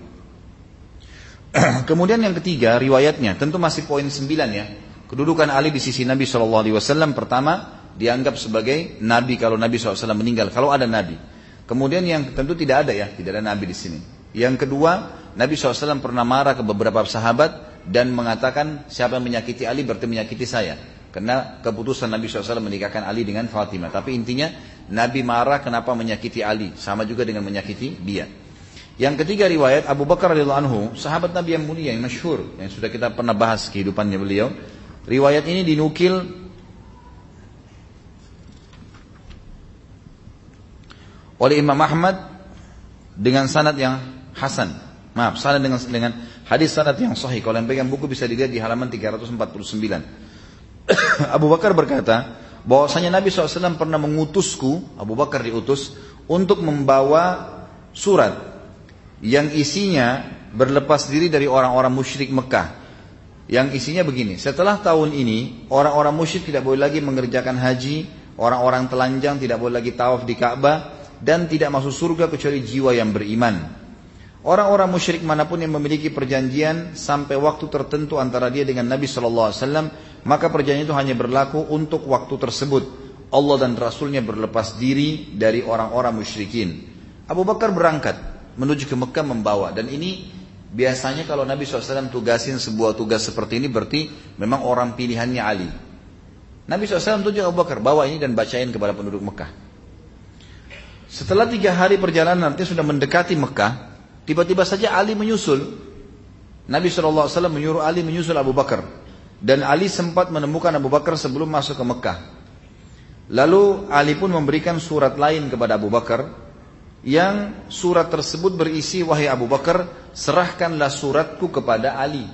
Kemudian yang ketiga riwayatnya, tentu masih poin sembilan ya. Kedudukan Ali di sisi Nabi Shallallahu Alaihi Wasallam pertama dianggap sebagai nabi kalau Nabi SAW meninggal, kalau ada nabi. Kemudian yang tentu tidak ada ya, tidak ada nabi di sini. Yang kedua, Nabi SAW pernah marah ke beberapa sahabat dan mengatakan siapa yang menyakiti Ali berarti menyakiti saya. Karena keputusan Nabi SAW menikahkan Ali dengan Fatimah. Tapi intinya Nabi marah kenapa menyakiti Ali. Sama juga dengan menyakiti dia. Yang ketiga riwayat Abu Bakar radhiyallahu anhu, sahabat Nabi yang mulia yang masyhur yang sudah kita pernah bahas kehidupannya beliau. Riwayat ini dinukil oleh Imam Ahmad dengan sanad yang hasan. Maaf, sanad dengan dengan hadis sanad yang sahih. Kalau yang pegang buku bisa dilihat di halaman 349. Abu Bakar berkata, bahwasanya Nabi SAW pernah mengutusku, Abu Bakar diutus, untuk membawa surat yang isinya berlepas diri dari orang-orang musyrik Mekah. Yang isinya begini, setelah tahun ini orang-orang musyrik tidak boleh lagi mengerjakan haji, orang-orang telanjang tidak boleh lagi tawaf di Ka'bah, dan tidak masuk surga kecuali jiwa yang beriman. Orang-orang musyrik mana pun yang memiliki perjanjian sampai waktu tertentu antara dia dengan Nabi Shallallahu Alaihi Wasallam, maka perjanjian itu hanya berlaku untuk waktu tersebut. Allah dan Rasulnya berlepas diri dari orang-orang musyrikin. Abu Bakar berangkat menuju ke Mekah membawa dan ini biasanya kalau Nabi SAW tugasin sebuah tugas seperti ini berarti memang orang pilihannya Ali. Nabi SAW tunjuk Abu Bakar bawa ini dan bacain kepada penduduk Mekah. Setelah tiga hari perjalanan nanti sudah mendekati Mekah, tiba-tiba saja Ali menyusul. Nabi SAW menyuruh Ali menyusul Abu Bakar. Dan Ali sempat menemukan Abu Bakar sebelum masuk ke Mekah. Lalu Ali pun memberikan surat lain kepada Abu Bakar. Yang surat tersebut berisi, wahai Abu Bakar, serahkanlah suratku kepada Ali.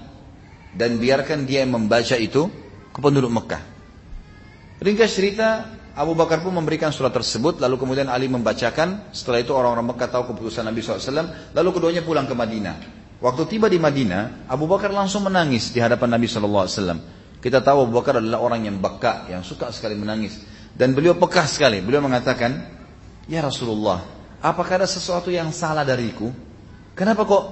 Dan biarkan dia membaca itu ke penduduk Mekah. Ringkas cerita, Abu Bakar pun memberikan surat tersebut, lalu kemudian Ali membacakan. Setelah itu orang-orang Mekah tahu keputusan Nabi SAW, lalu keduanya pulang ke Madinah. Waktu tiba di Madinah, Abu Bakar langsung menangis di hadapan Nabi SAW. Kita tahu Abu Bakar adalah orang yang baka, yang suka sekali menangis. Dan beliau pekah sekali. Beliau mengatakan, Ya Rasulullah, apakah ada sesuatu yang salah dariku? Kenapa kok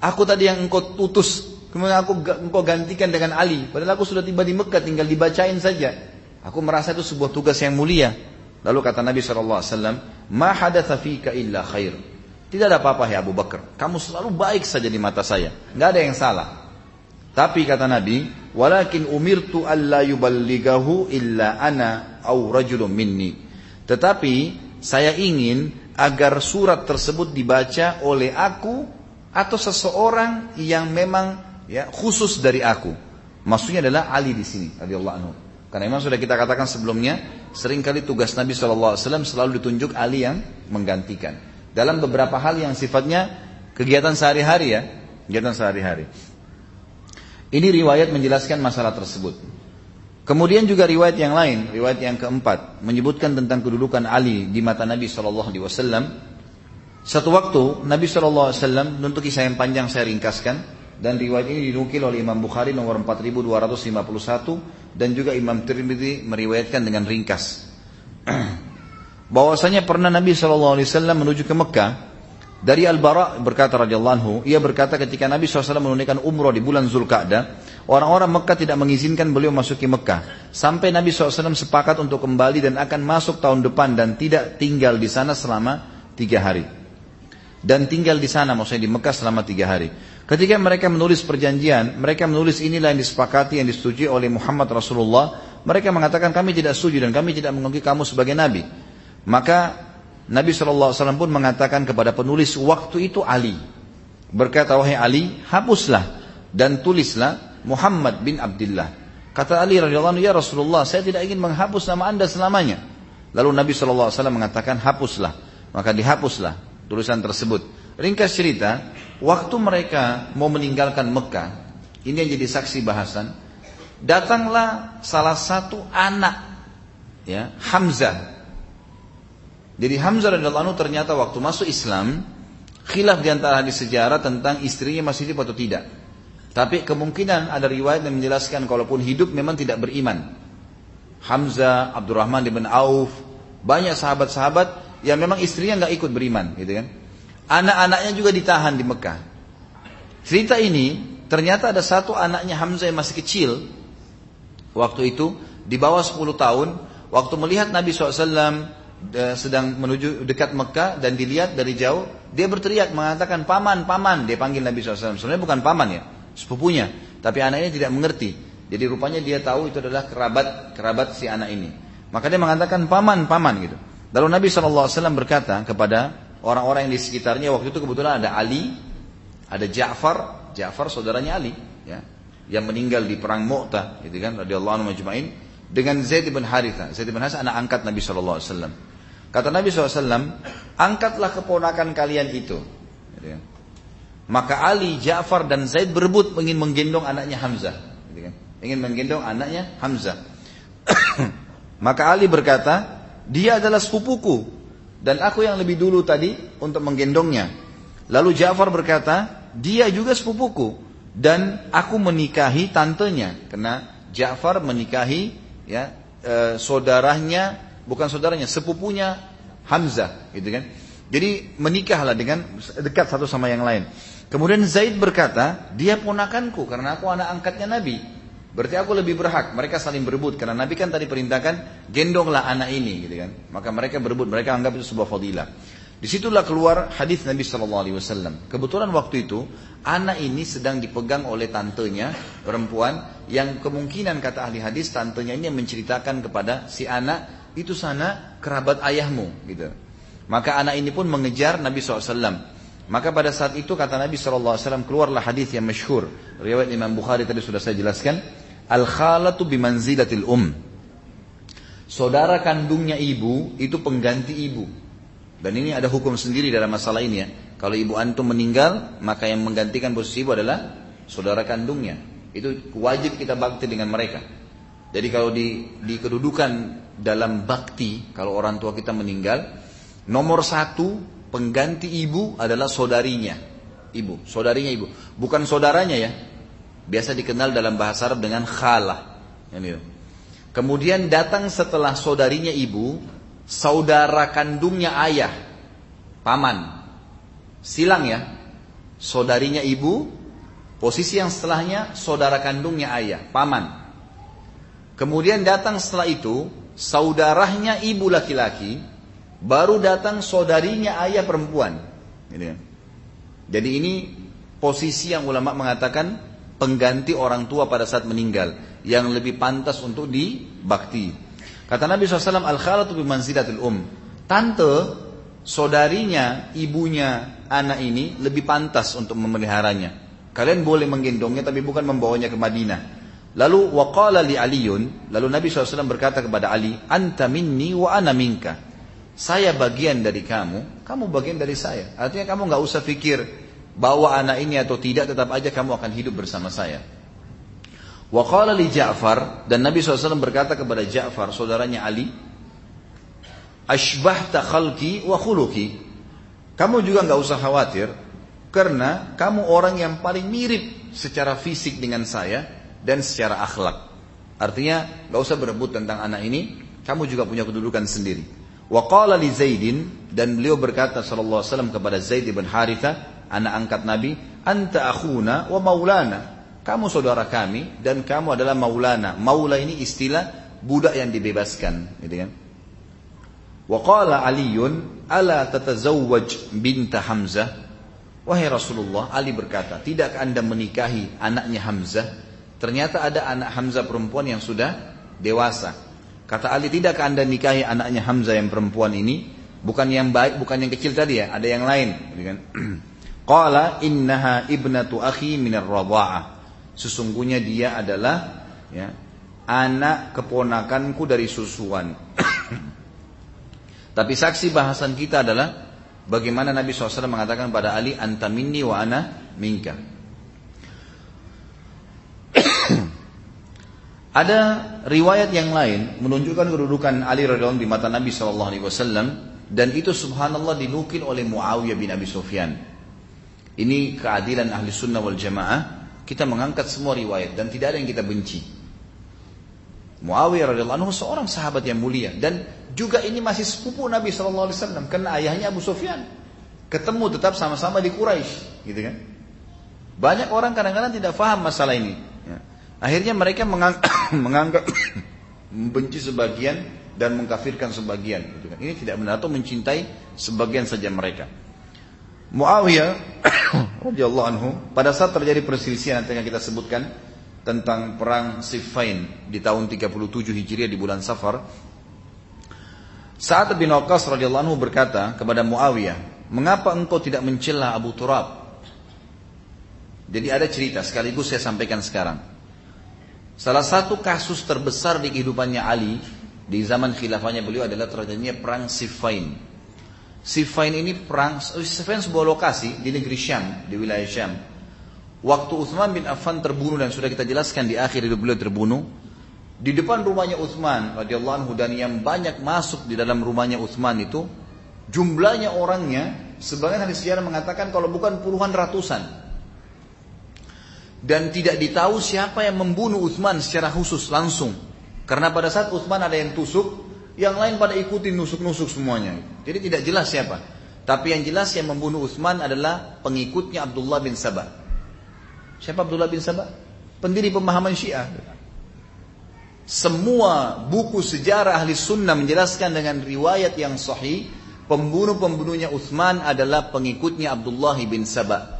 aku tadi yang engkau utus, kemudian aku engkau gantikan dengan Ali. Padahal aku sudah tiba di Mekah, tinggal dibacain saja. Aku merasa itu sebuah tugas yang mulia. Lalu kata Nabi SAW, Ma hadatha fika illa khair. Tidak ada apa-apa ya Abu Bakar. Kamu selalu baik saja di mata saya. Nggak ada yang salah. Tapi kata Nabi, Walakin umirtu alla yuballigahu illa ana au rajulun minni. Tetapi saya ingin agar surat tersebut dibaca oleh aku atau seseorang yang memang ya khusus dari aku. Maksudnya adalah Ali di sini radhiyallahu anhu. Karena memang sudah kita katakan sebelumnya, sering kali tugas Nabi SAW selalu ditunjuk Ali yang menggantikan. Dalam beberapa hal yang sifatnya kegiatan sehari-hari ya, kegiatan sehari-hari. Ini riwayat menjelaskan masalah tersebut. Kemudian juga riwayat yang lain, riwayat yang keempat, menyebutkan tentang kedudukan Ali di mata Nabi SAW. Satu waktu Nabi SAW, untuk kisah yang panjang saya ringkaskan, dan riwayat ini dinukil oleh Imam Bukhari nomor 4251 dan juga Imam Tirmidzi meriwayatkan dengan ringkas. bahwasanya pernah Nabi SAW menuju ke Mekah dari Al-Bara berkata radhiyallahu anhu, ia berkata ketika Nabi SAW menunaikan umroh di bulan Zulkaadah, orang-orang Mekah tidak mengizinkan beliau masuki Mekah. Sampai Nabi SAW sepakat untuk kembali dan akan masuk tahun depan dan tidak tinggal di sana selama tiga hari. Dan tinggal di sana, maksudnya di Mekah selama tiga hari. Ketika mereka menulis perjanjian, mereka menulis inilah yang disepakati, yang disetujui oleh Muhammad Rasulullah. Mereka mengatakan kami tidak setuju dan kami tidak mengakui kamu sebagai Nabi. Maka Nabi SAW pun mengatakan kepada penulis waktu itu Ali. Berkata, wahai Ali, hapuslah dan tulislah Muhammad bin Abdullah. Kata Ali radhiyallahu ya Rasulullah, saya tidak ingin menghapus nama anda selamanya. Lalu Nabi SAW mengatakan, hapuslah. Maka dihapuslah tulisan tersebut. Ringkas cerita, waktu mereka mau meninggalkan Mekah, ini yang jadi saksi bahasan, datanglah salah satu anak, ya Hamzah jadi Hamzah radhiyallahu anhu ternyata waktu masuk Islam khilaf di sejarah tentang istrinya masih hidup atau tidak. Tapi kemungkinan ada riwayat yang menjelaskan kalaupun hidup memang tidak beriman. Hamzah, Abdurrahman bin Auf, banyak sahabat-sahabat yang memang istrinya nggak ikut beriman, gitu kan. Anak-anaknya juga ditahan di Mekah. Cerita ini ternyata ada satu anaknya Hamzah yang masih kecil waktu itu di bawah 10 tahun waktu melihat Nabi SAW sedang menuju dekat Mekah dan dilihat dari jauh, dia berteriak mengatakan paman, paman, dia panggil Nabi SAW. Sebenarnya bukan paman ya, sepupunya, tapi anaknya tidak mengerti. Jadi rupanya dia tahu itu adalah kerabat kerabat si anak ini. Maka dia mengatakan paman, paman gitu. Lalu Nabi SAW berkata kepada orang-orang yang di sekitarnya waktu itu kebetulan ada Ali, ada Ja'far, Ja'far saudaranya Ali, ya, yang meninggal di perang Mu'tah, gitu kan, radhiyallahu anhu majma'in, dengan Zaid bin Haritha. Zaid bin Haritha anak angkat Nabi SAW. Kata Nabi SAW, angkatlah keponakan kalian itu. Gitu kan. Maka Ali, Ja'far dan Zaid berebut ingin menggendong anaknya Hamzah. Gitu kan. Ingin menggendong anaknya Hamzah. Maka Ali berkata, dia adalah sepupuku. Dan aku yang lebih dulu tadi untuk menggendongnya. Lalu Ja'far berkata, dia juga sepupuku. Dan aku menikahi tantenya. Karena Ja'far menikahi ya e, saudaranya bukan saudaranya, sepupunya Hamzah, gitu kan. Jadi menikahlah dengan dekat satu sama yang lain. Kemudian Zaid berkata, dia ponakanku karena aku anak angkatnya Nabi. Berarti aku lebih berhak. Mereka saling berebut karena Nabi kan tadi perintahkan gendonglah anak ini, gitu kan. Maka mereka berebut, mereka anggap itu sebuah fadilah. Di situlah keluar hadis Nabi Shallallahu Alaihi Wasallam. Kebetulan waktu itu anak ini sedang dipegang oleh tantenya perempuan yang kemungkinan kata ahli hadis tantenya ini menceritakan kepada si anak itu sana kerabat ayahmu gitu. Maka anak ini pun mengejar Nabi SAW. Maka pada saat itu kata Nabi SAW keluarlah hadis yang masyhur. Riwayat Imam Bukhari tadi sudah saya jelaskan. Al khalatu bimanzilatil um. Saudara kandungnya ibu itu pengganti ibu. Dan ini ada hukum sendiri dalam masalah ini ya. Kalau ibu antum meninggal, maka yang menggantikan posisi ibu adalah saudara kandungnya. Itu wajib kita bakti dengan mereka. Jadi kalau di, di kedudukan dalam bakti, kalau orang tua kita meninggal, nomor satu pengganti ibu adalah saudarinya. Ibu, saudarinya ibu. Bukan saudaranya ya. Biasa dikenal dalam bahasa Arab dengan khalah. Kemudian datang setelah saudarinya ibu, saudara kandungnya ayah, paman. Silang ya. Saudarinya ibu, posisi yang setelahnya saudara kandungnya ayah, paman. Kemudian datang setelah itu saudaranya ibu laki-laki, baru datang saudarinya ayah perempuan. Gitu. Jadi ini posisi yang ulama mengatakan pengganti orang tua pada saat meninggal yang lebih pantas untuk dibakti. Kata Nabi SAW, al-khalatu bimanzilatil um. Tante, saudarinya, ibunya anak ini lebih pantas untuk memeliharanya. Kalian boleh menggendongnya tapi bukan membawanya ke Madinah. Lalu waqala li Aliun, lalu Nabi SAW berkata kepada Ali, "Anta minni wa ana minka." Saya bagian dari kamu, kamu bagian dari saya. Artinya kamu nggak usah pikir bawa anak ini atau tidak, tetap aja kamu akan hidup bersama saya. Waqala li Ja'far dan Nabi SAW berkata kepada Ja'far, saudaranya Ali, "Ashbahta khalqi wa khuluqi." Kamu juga nggak usah khawatir karena kamu orang yang paling mirip secara fisik dengan saya dan secara akhlak. Artinya gak usah berebut tentang anak ini, kamu juga punya kedudukan sendiri. Wa qala li Zaidin dan beliau berkata sallallahu alaihi wasallam kepada Zaid bin Haritha, anak angkat Nabi, "Anta akhuna wa maulana." Kamu saudara kami dan kamu adalah maulana. Maula ini istilah budak yang dibebaskan, gitu kan? Wa qala Aliun, "Ala tatazawwaj binta Hamzah?" Wahai Rasulullah, Ali berkata, "Tidakkah Anda menikahi anaknya Hamzah?" Ternyata ada anak Hamzah perempuan yang sudah dewasa. Kata Ali, tidakkah anda nikahi anaknya Hamzah yang perempuan ini? Bukan yang baik, bukan yang kecil tadi ya, ada yang lain. Gitu kan? Qala innaha ibnatu akhi minar radha'ah. Sesungguhnya dia adalah ya, anak keponakanku dari susuan. Tapi saksi bahasan kita adalah bagaimana Nabi SAW mengatakan pada Ali, anta minni wa ana minka. Ada riwayat yang lain menunjukkan kedudukan Ali radhiyallahu di mata Nabi wasallam dan itu subhanallah dinukil oleh Muawiyah bin Abi Sufyan. Ini keadilan ahli sunnah wal jamaah. Kita mengangkat semua riwayat dan tidak ada yang kita benci. Muawiyah radhiyallahu anhu seorang sahabat yang mulia dan juga ini masih sepupu Nabi wasallam karena ayahnya Abu Sufyan. Ketemu tetap sama-sama di Quraisy, gitu kan? Banyak orang kadang-kadang tidak faham masalah ini. Akhirnya mereka menganggap membenci sebagian dan mengkafirkan sebagian. Gitu kan. Ini tidak benar atau mencintai sebagian saja mereka. Muawiyah radhiyallahu anhu pada saat terjadi perselisihan yang kita sebutkan tentang perang Siffin di tahun 37 Hijriah di bulan Safar. Saat bin Waqqas radhiyallahu anhu berkata kepada Muawiyah, "Mengapa engkau tidak mencela Abu Turab?" Jadi ada cerita sekaligus saya sampaikan sekarang. Salah satu kasus terbesar di kehidupannya Ali di zaman khilafahnya beliau adalah terjadinya perang Siffin. Siffin ini perang Siffin sebuah lokasi di negeri Syam, di wilayah Syam. Waktu Uthman bin Affan terbunuh dan sudah kita jelaskan di akhir hidup beliau terbunuh, di depan rumahnya Uthman radhiyallahu anhu dan yang banyak masuk di dalam rumahnya Uthman itu jumlahnya orangnya sebagian hadis sejarah mengatakan kalau bukan puluhan ratusan dan tidak ditahu siapa yang membunuh Uthman secara khusus langsung. Karena pada saat Uthman ada yang tusuk, yang lain pada ikuti nusuk-nusuk semuanya. Jadi tidak jelas siapa. Tapi yang jelas yang membunuh Uthman adalah pengikutnya Abdullah bin Sabah. Siapa Abdullah bin Sabah? Pendiri pemahaman Syiah. Semua buku sejarah ahli sunnah menjelaskan dengan riwayat yang sahih, pembunuh-pembunuhnya Uthman adalah pengikutnya Abdullah bin Sabah.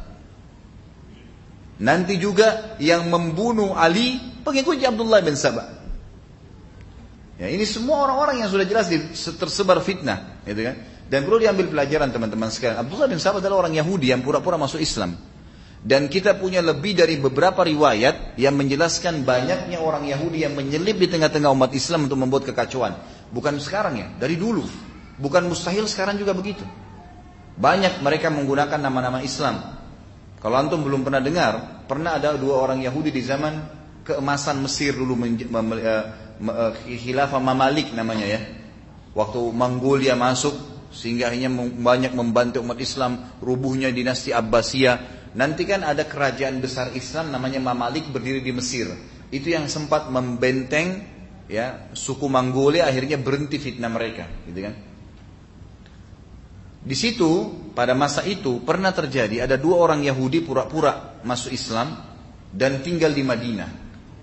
Nanti juga yang membunuh Ali pengikutnya Abdullah bin Sabah. Ya, ini semua orang-orang yang sudah jelas tersebar fitnah, gitu kan? Dan perlu diambil pelajaran teman-teman sekalian. Abdullah bin Sabah adalah orang Yahudi yang pura-pura masuk Islam. Dan kita punya lebih dari beberapa riwayat yang menjelaskan banyaknya orang Yahudi yang menyelip di tengah-tengah umat Islam untuk membuat kekacauan. Bukan sekarang ya, dari dulu. Bukan mustahil sekarang juga begitu. Banyak mereka menggunakan nama-nama Islam. Kalau antum belum pernah dengar, pernah ada dua orang Yahudi di zaman keemasan Mesir dulu uh, khilafah Mamalik namanya ya. Waktu Mongolia masuk sehingga hanya banyak membantu umat Islam rubuhnya dinasti Abbasiyah. Nanti kan ada kerajaan besar Islam namanya Mamalik berdiri di Mesir. Itu yang sempat membenteng ya suku Mongolia akhirnya berhenti fitnah mereka, gitu kan? Di situ pada masa itu pernah terjadi ada dua orang Yahudi pura-pura masuk Islam dan tinggal di Madinah.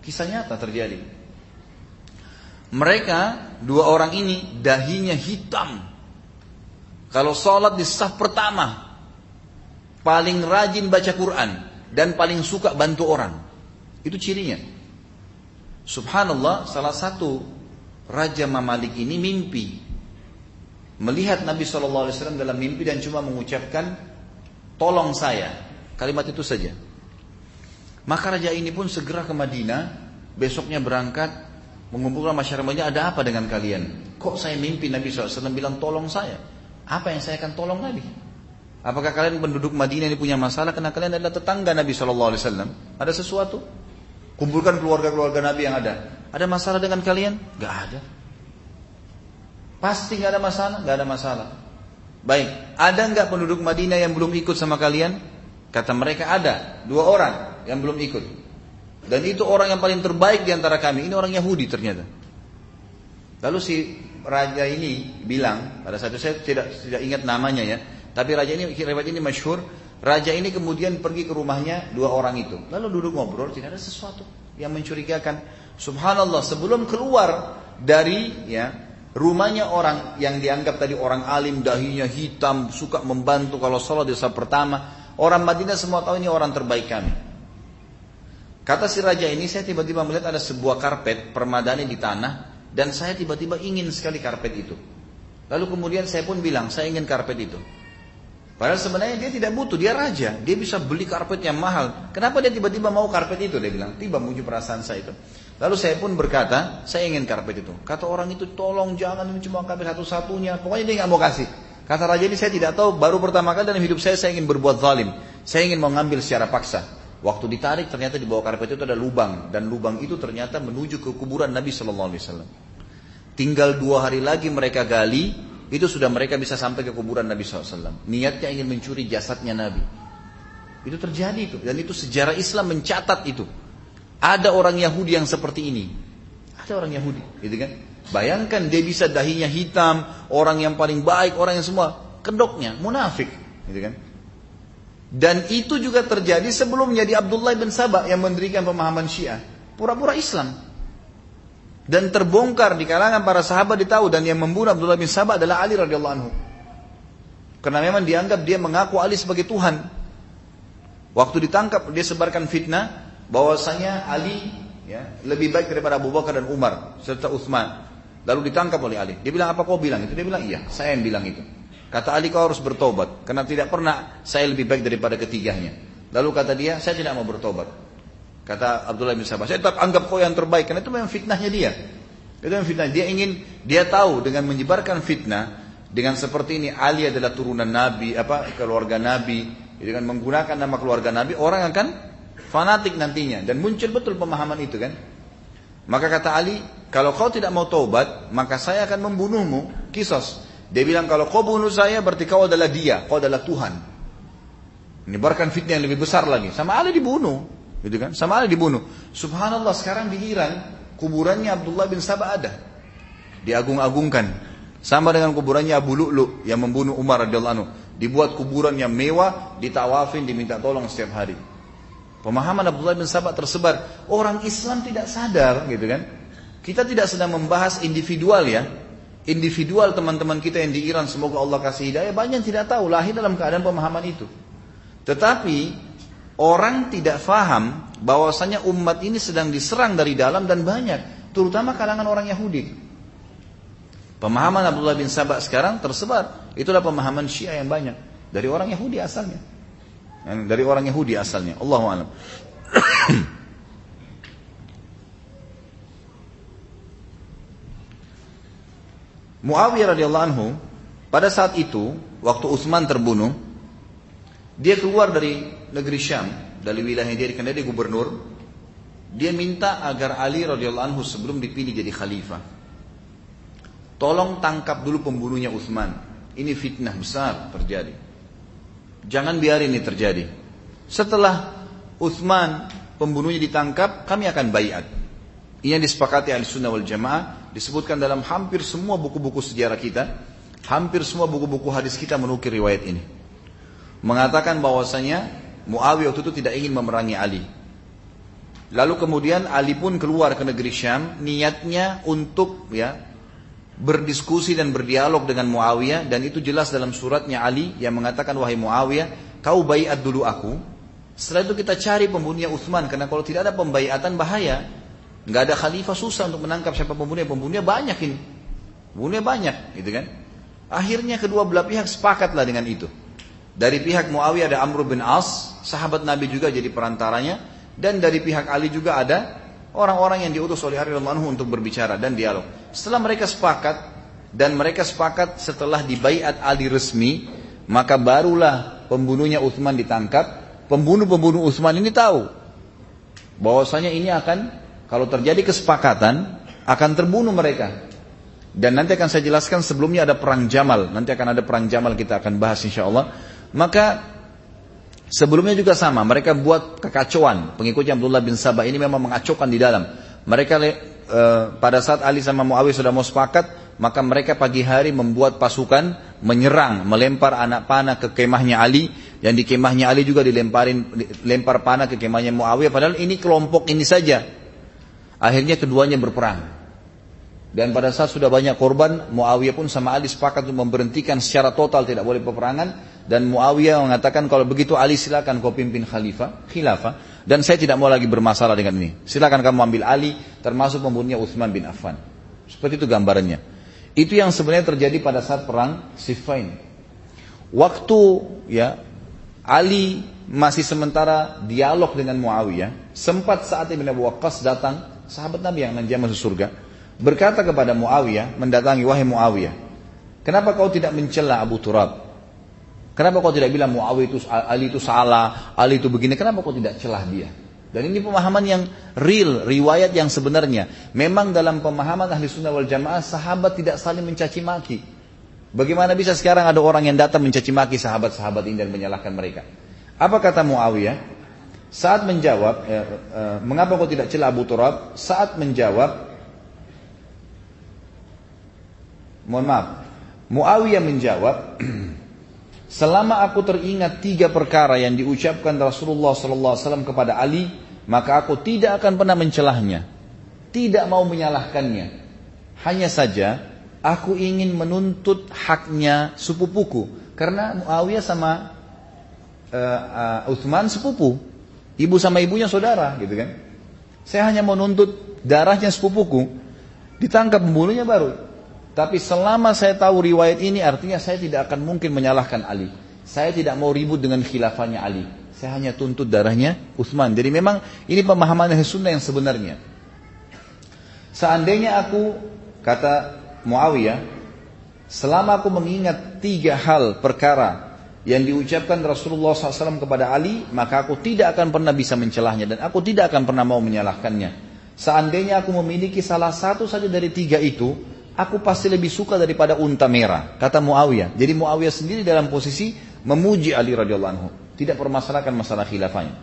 Kisah nyata terjadi. Mereka dua orang ini dahinya hitam. Kalau sholat di saf pertama paling rajin baca Quran dan paling suka bantu orang. Itu cirinya. Subhanallah salah satu Raja Mamalik ini mimpi melihat Nabi SAW dalam mimpi dan cuma mengucapkan tolong saya kalimat itu saja maka raja ini pun segera ke Madinah besoknya berangkat mengumpulkan masyarakatnya ada apa dengan kalian? Kok saya mimpi Nabi SAW bilang tolong saya. Apa yang saya akan tolong Nabi? Apakah kalian penduduk Madinah ini punya masalah karena kalian adalah tetangga Nabi SAW ada sesuatu? Kumpulkan keluarga-keluarga Nabi yang ada. Ada masalah dengan kalian? Gak ada. Pasti nggak ada masalah, nggak ada masalah. Baik, ada nggak penduduk Madinah yang belum ikut sama kalian? Kata mereka ada, dua orang yang belum ikut. Dan itu orang yang paling terbaik di antara kami. Ini orang Yahudi ternyata. Lalu si raja ini bilang, pada saat itu saya tidak tidak ingat namanya ya, tapi raja ini riwayat ini masyhur, raja ini kemudian pergi ke rumahnya dua orang itu. Lalu duduk ngobrol, tidak ada sesuatu yang mencurigakan. Subhanallah, sebelum keluar dari ya rumahnya orang yang dianggap tadi orang alim, dahinya hitam, suka membantu kalau sholat di saat pertama, orang Madinah semua tahu ini orang terbaik kami. Kata si raja ini, saya tiba-tiba melihat ada sebuah karpet permadani di tanah, dan saya tiba-tiba ingin sekali karpet itu. Lalu kemudian saya pun bilang, saya ingin karpet itu. Padahal sebenarnya dia tidak butuh, dia raja. Dia bisa beli karpet yang mahal. Kenapa dia tiba-tiba mau karpet itu? Dia bilang, tiba muncul perasaan saya itu. Lalu saya pun berkata, saya ingin karpet itu. Kata orang itu, tolong jangan cuma karpet satu-satunya. Pokoknya dia nggak mau kasih. Kata raja ini saya tidak tahu, baru pertama kali dalam hidup saya saya ingin berbuat zalim. Saya ingin mengambil secara paksa. Waktu ditarik ternyata di bawah karpet itu ada lubang dan lubang itu ternyata menuju ke kuburan Nabi Shallallahu Alaihi Wasallam. Tinggal dua hari lagi mereka gali, itu sudah mereka bisa sampai ke kuburan Nabi SAW. Niatnya ingin mencuri jasadnya Nabi. Itu terjadi itu dan itu sejarah Islam mencatat itu. Ada orang Yahudi yang seperti ini. Ada orang Yahudi, gitu kan? Bayangkan dia bisa dahinya hitam, orang yang paling baik, orang yang semua kedoknya munafik, gitu kan? Dan itu juga terjadi sebelum menjadi Abdullah bin Sabah yang mendirikan pemahaman Syiah. Pura-pura Islam. Dan terbongkar di kalangan para sahabat ditahu dan yang membunuh Abdullah bin Sabah adalah Ali radhiyallahu anhu. Karena memang dianggap dia mengaku Ali sebagai Tuhan. Waktu ditangkap dia sebarkan fitnah bahwasanya Ali ya, lebih baik daripada Abu Bakar dan Umar serta Utsman. Lalu ditangkap oleh Ali. Dia bilang apa kau bilang itu? Dia bilang iya, saya yang bilang itu. Kata Ali kau harus bertobat karena tidak pernah saya lebih baik daripada ketiganya. Lalu kata dia, saya tidak mau bertobat. Kata Abdullah bin Sabah, saya tetap anggap kau yang terbaik karena itu memang fitnahnya dia. Itu memang fitnah. Dia ingin, dia tahu dengan menyebarkan fitnah dengan seperti ini Ali adalah turunan Nabi, apa keluarga Nabi, dengan menggunakan nama keluarga Nabi, orang akan fanatik nantinya dan muncul betul pemahaman itu kan. Maka kata Ali, kalau kau tidak mau taubat, maka saya akan membunuhmu. Kisos. Dia bilang kalau kau bunuh saya berarti kau adalah dia, kau adalah Tuhan. Menyebarkan fitnah yang lebih besar lagi. Sama Ali dibunuh, gitu kan? Sama Ali dibunuh. Subhanallah sekarang di Iran kuburannya Abdullah bin Sabah ada. Diagung-agungkan. Sama dengan kuburannya Abu Lu'lu yang membunuh Umar radhiyallahu anhu. Dibuat kuburan yang mewah, ditawafin, diminta tolong setiap hari. Pemahaman Abdullah bin Sabah tersebar. Orang Islam tidak sadar, gitu kan? Kita tidak sedang membahas individual ya, individual teman-teman kita yang di Iran semoga Allah kasih hidayah. Banyak yang tidak tahu lahir dalam keadaan pemahaman itu. Tetapi orang tidak faham bahwasanya umat ini sedang diserang dari dalam dan banyak terutama kalangan orang Yahudi. Pemahaman Abdullah bin Sabah sekarang tersebar. Itulah pemahaman Syiah yang banyak. Dari orang Yahudi asalnya. Dari orang Yahudi asalnya. Allahu a'lam Muawiyah radhiyallahu anhu pada saat itu waktu Utsman terbunuh dia keluar dari negeri Syam dari wilayah dia karena dia gubernur dia minta agar Ali radhiyallahu anhu sebelum dipilih jadi khalifah. Tolong tangkap dulu pembunuhnya Utsman. Ini fitnah besar terjadi. Jangan biarin ini terjadi. Setelah Utsman pembunuhnya ditangkap kami akan bayat ini yang disepakati ahli sunnah wal jamaah disebutkan dalam hampir semua buku-buku sejarah kita, hampir semua buku-buku hadis kita menukir riwayat ini. Mengatakan bahwasanya Muawiyah waktu itu tidak ingin memerangi Ali. Lalu kemudian Ali pun keluar ke negeri Syam, niatnya untuk ya berdiskusi dan berdialog dengan Muawiyah dan itu jelas dalam suratnya Ali yang mengatakan wahai Muawiyah, kau bayat dulu aku. Setelah itu kita cari pembunuhnya Utsman karena kalau tidak ada pembayatan bahaya. Nggak ada khalifah susah untuk menangkap siapa pembunuhnya. Pembunuhnya banyak ini. Pembunuhnya banyak, gitu kan? Akhirnya kedua belah pihak sepakatlah dengan itu. Dari pihak Muawiyah ada Amr bin As, sahabat Nabi juga jadi perantaranya, dan dari pihak Ali juga ada orang-orang yang diutus oleh Ali anhu untuk berbicara dan dialog. Setelah mereka sepakat dan mereka sepakat setelah dibaiat Ali resmi, maka barulah pembunuhnya Utsman ditangkap. Pembunuh-pembunuh Utsman ini tahu bahwasanya ini akan kalau terjadi kesepakatan, akan terbunuh mereka. Dan nanti akan saya jelaskan sebelumnya ada perang Jamal. Nanti akan ada perang Jamal kita akan bahas insya Allah. Maka sebelumnya juga sama. Mereka buat kekacauan. Pengikutnya Abdullah bin Sabah ini memang mengacaukan di dalam. Mereka uh, pada saat Ali sama Muawiyah sudah mau sepakat, maka mereka pagi hari membuat pasukan menyerang, melempar anak panah ke kemahnya Ali dan di kemahnya Ali juga dilemparin lempar panah ke kemahnya Muawiyah padahal ini kelompok ini saja. Akhirnya keduanya berperang. Dan pada saat sudah banyak korban, Muawiyah pun sama Ali sepakat untuk memberhentikan secara total tidak boleh peperangan dan Muawiyah mengatakan kalau begitu Ali silakan kau pimpin khalifah, khilafah dan saya tidak mau lagi bermasalah dengan ini. Silakan kamu ambil Ali termasuk membunuhnya Utsman bin Affan. Seperti itu gambarannya. Itu yang sebenarnya terjadi pada saat perang Siffin. Waktu ya Ali masih sementara dialog dengan Muawiyah, sempat saat Ibn Abu Waqqas datang, sahabat Nabi yang nanti masuk surga, berkata kepada Muawiyah, mendatangi wahai Muawiyah, kenapa kau tidak mencela Abu Turab? Kenapa kau tidak bilang Muawiyah itu Ali itu salah, Ali itu begini? Kenapa kau tidak celah dia? Dan ini pemahaman yang real, riwayat yang sebenarnya. Memang dalam pemahaman ahli sunnah wal jamaah, sahabat tidak saling mencaci maki. Bagaimana bisa sekarang ada orang yang datang mencaci maki sahabat-sahabat ini dan menyalahkan mereka? Apa kata Muawiyah? Saat menjawab, eh, eh, mengapa kau tidak celah Abu Turab? Saat menjawab, Mohon maaf. Muawiyah menjawab, selama aku teringat tiga perkara yang diucapkan Rasulullah SAW kepada Ali, maka aku tidak akan pernah mencelahnya, tidak mau menyalahkannya. Hanya saja aku ingin menuntut haknya sepupuku, karena Muawiyah sama uh, uh, Uthman sepupu, ibu sama ibunya saudara, gitu kan? Saya hanya mau nuntut darahnya sepupuku, ditangkap pembunuhnya baru tapi selama saya tahu riwayat ini artinya saya tidak akan mungkin menyalahkan Ali. Saya tidak mau ribut dengan khilafahnya Ali. Saya hanya tuntut darahnya Utsman. Jadi memang ini pemahaman sunnah yang sebenarnya. Seandainya aku, kata Muawiyah, selama aku mengingat tiga hal perkara yang diucapkan Rasulullah SAW kepada Ali, maka aku tidak akan pernah bisa mencelahnya dan aku tidak akan pernah mau menyalahkannya. Seandainya aku memiliki salah satu saja dari tiga itu, aku pasti lebih suka daripada unta merah, kata Muawiyah. Jadi Muawiyah sendiri dalam posisi memuji Ali radhiyallahu anhu, tidak permasalahkan masalah khilafahnya.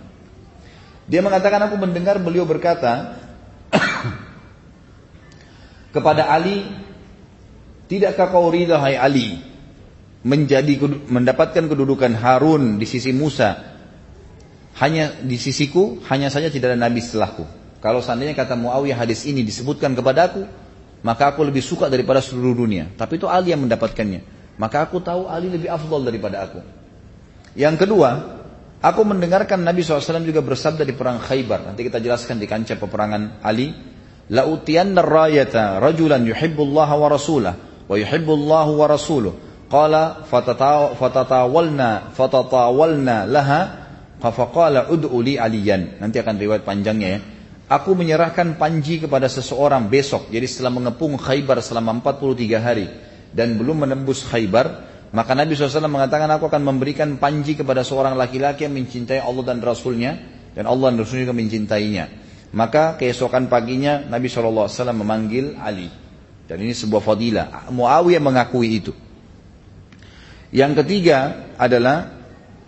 Dia mengatakan aku mendengar beliau berkata kepada Ali, tidakkah kau ridha hai Ali menjadi mendapatkan kedudukan Harun di sisi Musa hanya di sisiku hanya saja tidak ada nabi setelahku. Kalau seandainya kata Muawiyah hadis ini disebutkan kepadaku, maka aku lebih suka daripada seluruh dunia. Tapi itu Ali yang mendapatkannya. Maka aku tahu Ali lebih afdol daripada aku. Yang kedua, aku mendengarkan Nabi SAW juga bersabda di perang Khaybar. Nanti kita jelaskan di kancah peperangan Ali. La'utiyanna rayata rajulan yuhibbullaha wa rasulah wa yuhibbullahu wa rasuluh. Qala fatatawalna fatatawalna laha faqala ud'u li aliyan. Nanti akan riwayat panjangnya ya. Aku menyerahkan panji kepada seseorang besok. Jadi setelah mengepung Khaybar selama 43 hari. Dan belum menembus Khaybar. Maka Nabi SAW mengatakan aku akan memberikan panji kepada seorang laki-laki yang mencintai Allah dan Rasulnya. Dan Allah dan Rasulnya juga mencintainya. Maka keesokan paginya Nabi SAW memanggil Ali. Dan ini sebuah fadilah. Muawiyah mengakui itu. Yang ketiga adalah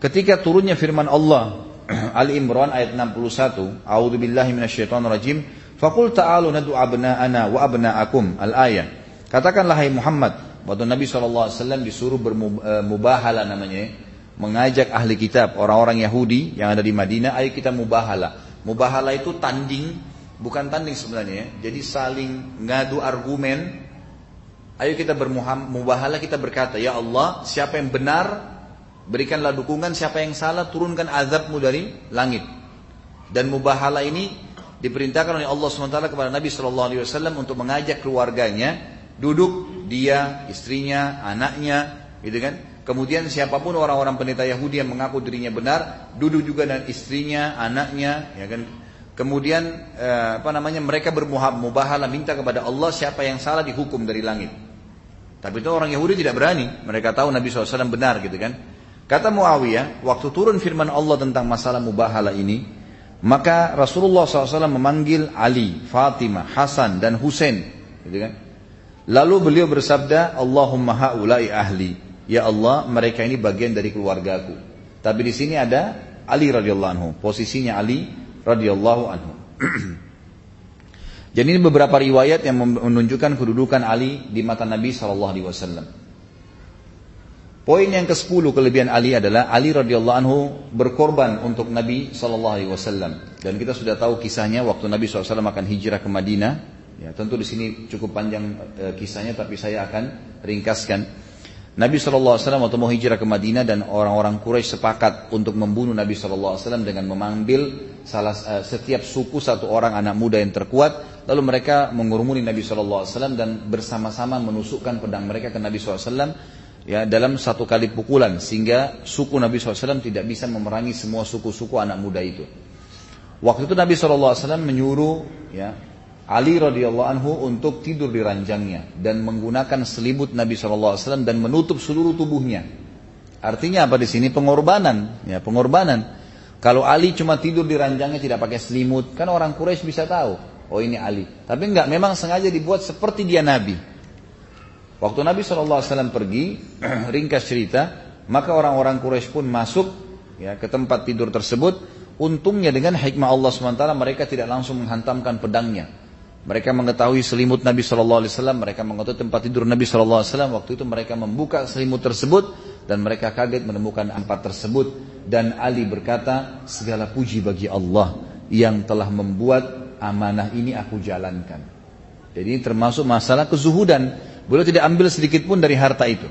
ketika turunnya firman Allah Ali Imran ayat 61. A'udzu billahi minasyaitonir rajim. Faqul ta'alu nad'u abna'ana wa abna'akum. Al-ayah. Katakanlah hai Muhammad, waktu Nabi SAW disuruh bermubahala namanya, mengajak ahli kitab, orang-orang Yahudi yang ada di Madinah, ayo kita mubahala. Mubahala itu tanding, bukan tanding sebenarnya ya. Jadi saling ngadu argumen. Ayo kita bermubahala, kita berkata, Ya Allah, siapa yang benar, Berikanlah dukungan siapa yang salah turunkan azabmu dari langit. Dan mubahala ini diperintahkan oleh Allah SWT kepada Nabi SAW untuk mengajak keluarganya duduk dia, istrinya, anaknya, gitu kan? Kemudian siapa pun orang-orang pendeta Yahudi yang mengaku dirinya benar, duduk juga dengan istrinya, anaknya, ya kan? Kemudian eh, apa namanya mereka bermubahala minta kepada Allah siapa yang salah dihukum dari langit. Tapi itu orang Yahudi tidak berani. Mereka tahu Nabi SAW benar gitu kan. Kata Muawiyah, waktu turun firman Allah tentang masalah mubahala ini, maka Rasulullah SAW memanggil Ali, Fatimah, Hasan, dan Husain. Gitu kan? Lalu beliau bersabda, Allahumma haulai ahli. Ya Allah, mereka ini bagian dari keluargaku. Tapi di sini ada Ali radhiyallahu anhu. Posisinya Ali radhiyallahu anhu. Jadi ini beberapa riwayat yang menunjukkan kedudukan Ali di mata Nabi Shallallahu Alaihi Wasallam. Poin yang ke-10 kelebihan Ali adalah Ali radhiyallahu anhu berkorban untuk Nabi Shallallahu Alaihi Wasallam. Dan kita sudah tahu kisahnya waktu Nabi SAW akan hijrah ke Madinah. Ya, tentu di sini cukup panjang e, kisahnya, tapi saya akan ringkaskan. Nabi SAW waktu mau hijrah ke Madinah dan orang-orang Quraisy sepakat untuk membunuh Nabi SAW dengan memanggil salah uh, setiap suku satu orang anak muda yang terkuat. Lalu mereka mengurumuni Nabi SAW dan bersama-sama menusukkan pedang mereka ke Nabi SAW ya dalam satu kali pukulan sehingga suku Nabi SAW tidak bisa memerangi semua suku-suku anak muda itu. Waktu itu Nabi SAW menyuruh ya Ali radhiyallahu anhu untuk tidur di ranjangnya dan menggunakan selimut Nabi SAW dan menutup seluruh tubuhnya. Artinya apa di sini pengorbanan, ya pengorbanan. Kalau Ali cuma tidur di ranjangnya tidak pakai selimut, kan orang Quraisy bisa tahu, oh ini Ali. Tapi enggak, memang sengaja dibuat seperti dia Nabi. Waktu Nabi SAW pergi, ringkas cerita, maka orang-orang Quraisy pun masuk ya ke tempat tidur tersebut. Untungnya dengan hikmah Allah SWT mereka tidak langsung menghantamkan pedangnya mereka mengetahui selimut Nabi Wasallam, mereka mengetahui tempat tidur Nabi Wasallam. Waktu itu mereka membuka selimut tersebut dan mereka kaget menemukan empat tersebut. Dan Ali berkata, segala puji bagi Allah yang telah membuat amanah ini aku jalankan. Jadi ini termasuk masalah kezuhudan. Beliau tidak ambil sedikit pun dari harta itu.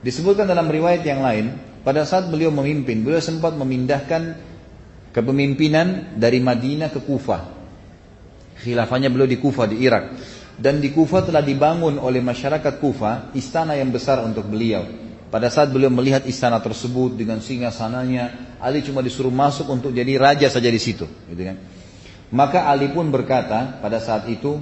Disebutkan dalam riwayat yang lain, pada saat beliau memimpin, beliau sempat memindahkan kepemimpinan dari Madinah ke Kufah Khilafahnya beliau di Kufa di Irak. Dan di Kufa telah dibangun oleh masyarakat Kufa istana yang besar untuk beliau. Pada saat beliau melihat istana tersebut dengan singa sananya, Ali cuma disuruh masuk untuk jadi raja saja di situ, gitu kan. Maka Ali pun berkata pada saat itu,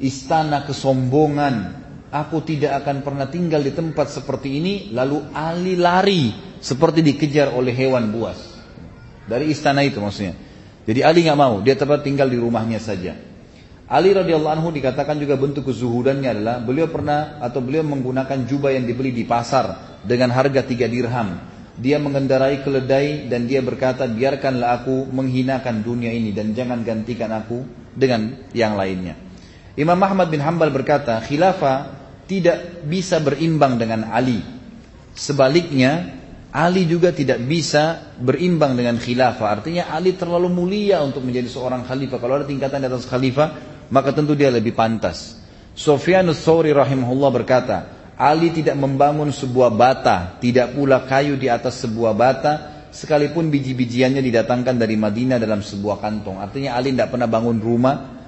istana kesombongan, aku tidak akan pernah tinggal di tempat seperti ini. Lalu Ali lari seperti dikejar oleh hewan buas dari istana itu maksudnya. Jadi Ali nggak mau, dia tetap tinggal di rumahnya saja. Ali radhiyallahu anhu dikatakan juga bentuk kezuhudannya adalah beliau pernah atau beliau menggunakan jubah yang dibeli di pasar dengan harga tiga dirham. Dia mengendarai keledai dan dia berkata, biarkanlah aku menghinakan dunia ini dan jangan gantikan aku dengan yang lainnya. Imam Ahmad bin Hambal berkata, khilafah tidak bisa berimbang dengan Ali. Sebaliknya, Ali juga tidak bisa berimbang dengan khilafah. Artinya Ali terlalu mulia untuk menjadi seorang khalifah. Kalau ada tingkatan di atas khalifah, maka tentu dia lebih pantas. Sofyanus Thawri rahimahullah berkata, Ali tidak membangun sebuah bata, tidak pula kayu di atas sebuah bata, sekalipun biji-bijiannya didatangkan dari Madinah dalam sebuah kantong. Artinya Ali tidak pernah bangun rumah,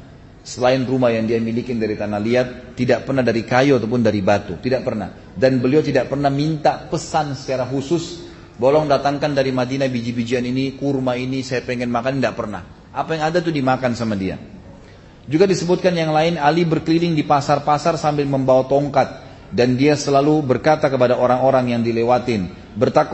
Selain rumah yang dia miliki dari tanah liat, tidak pernah dari kayu ataupun dari batu, tidak pernah. Dan beliau tidak pernah minta pesan secara khusus, bolong datangkan dari Madinah biji-bijian ini, kurma ini, saya pengen makan, tidak pernah. Apa yang ada tuh dimakan sama dia. Juga disebutkan yang lain, Ali berkeliling di pasar-pasar sambil membawa tongkat. Dan dia selalu berkata kepada orang-orang yang dilewatin, bertakwa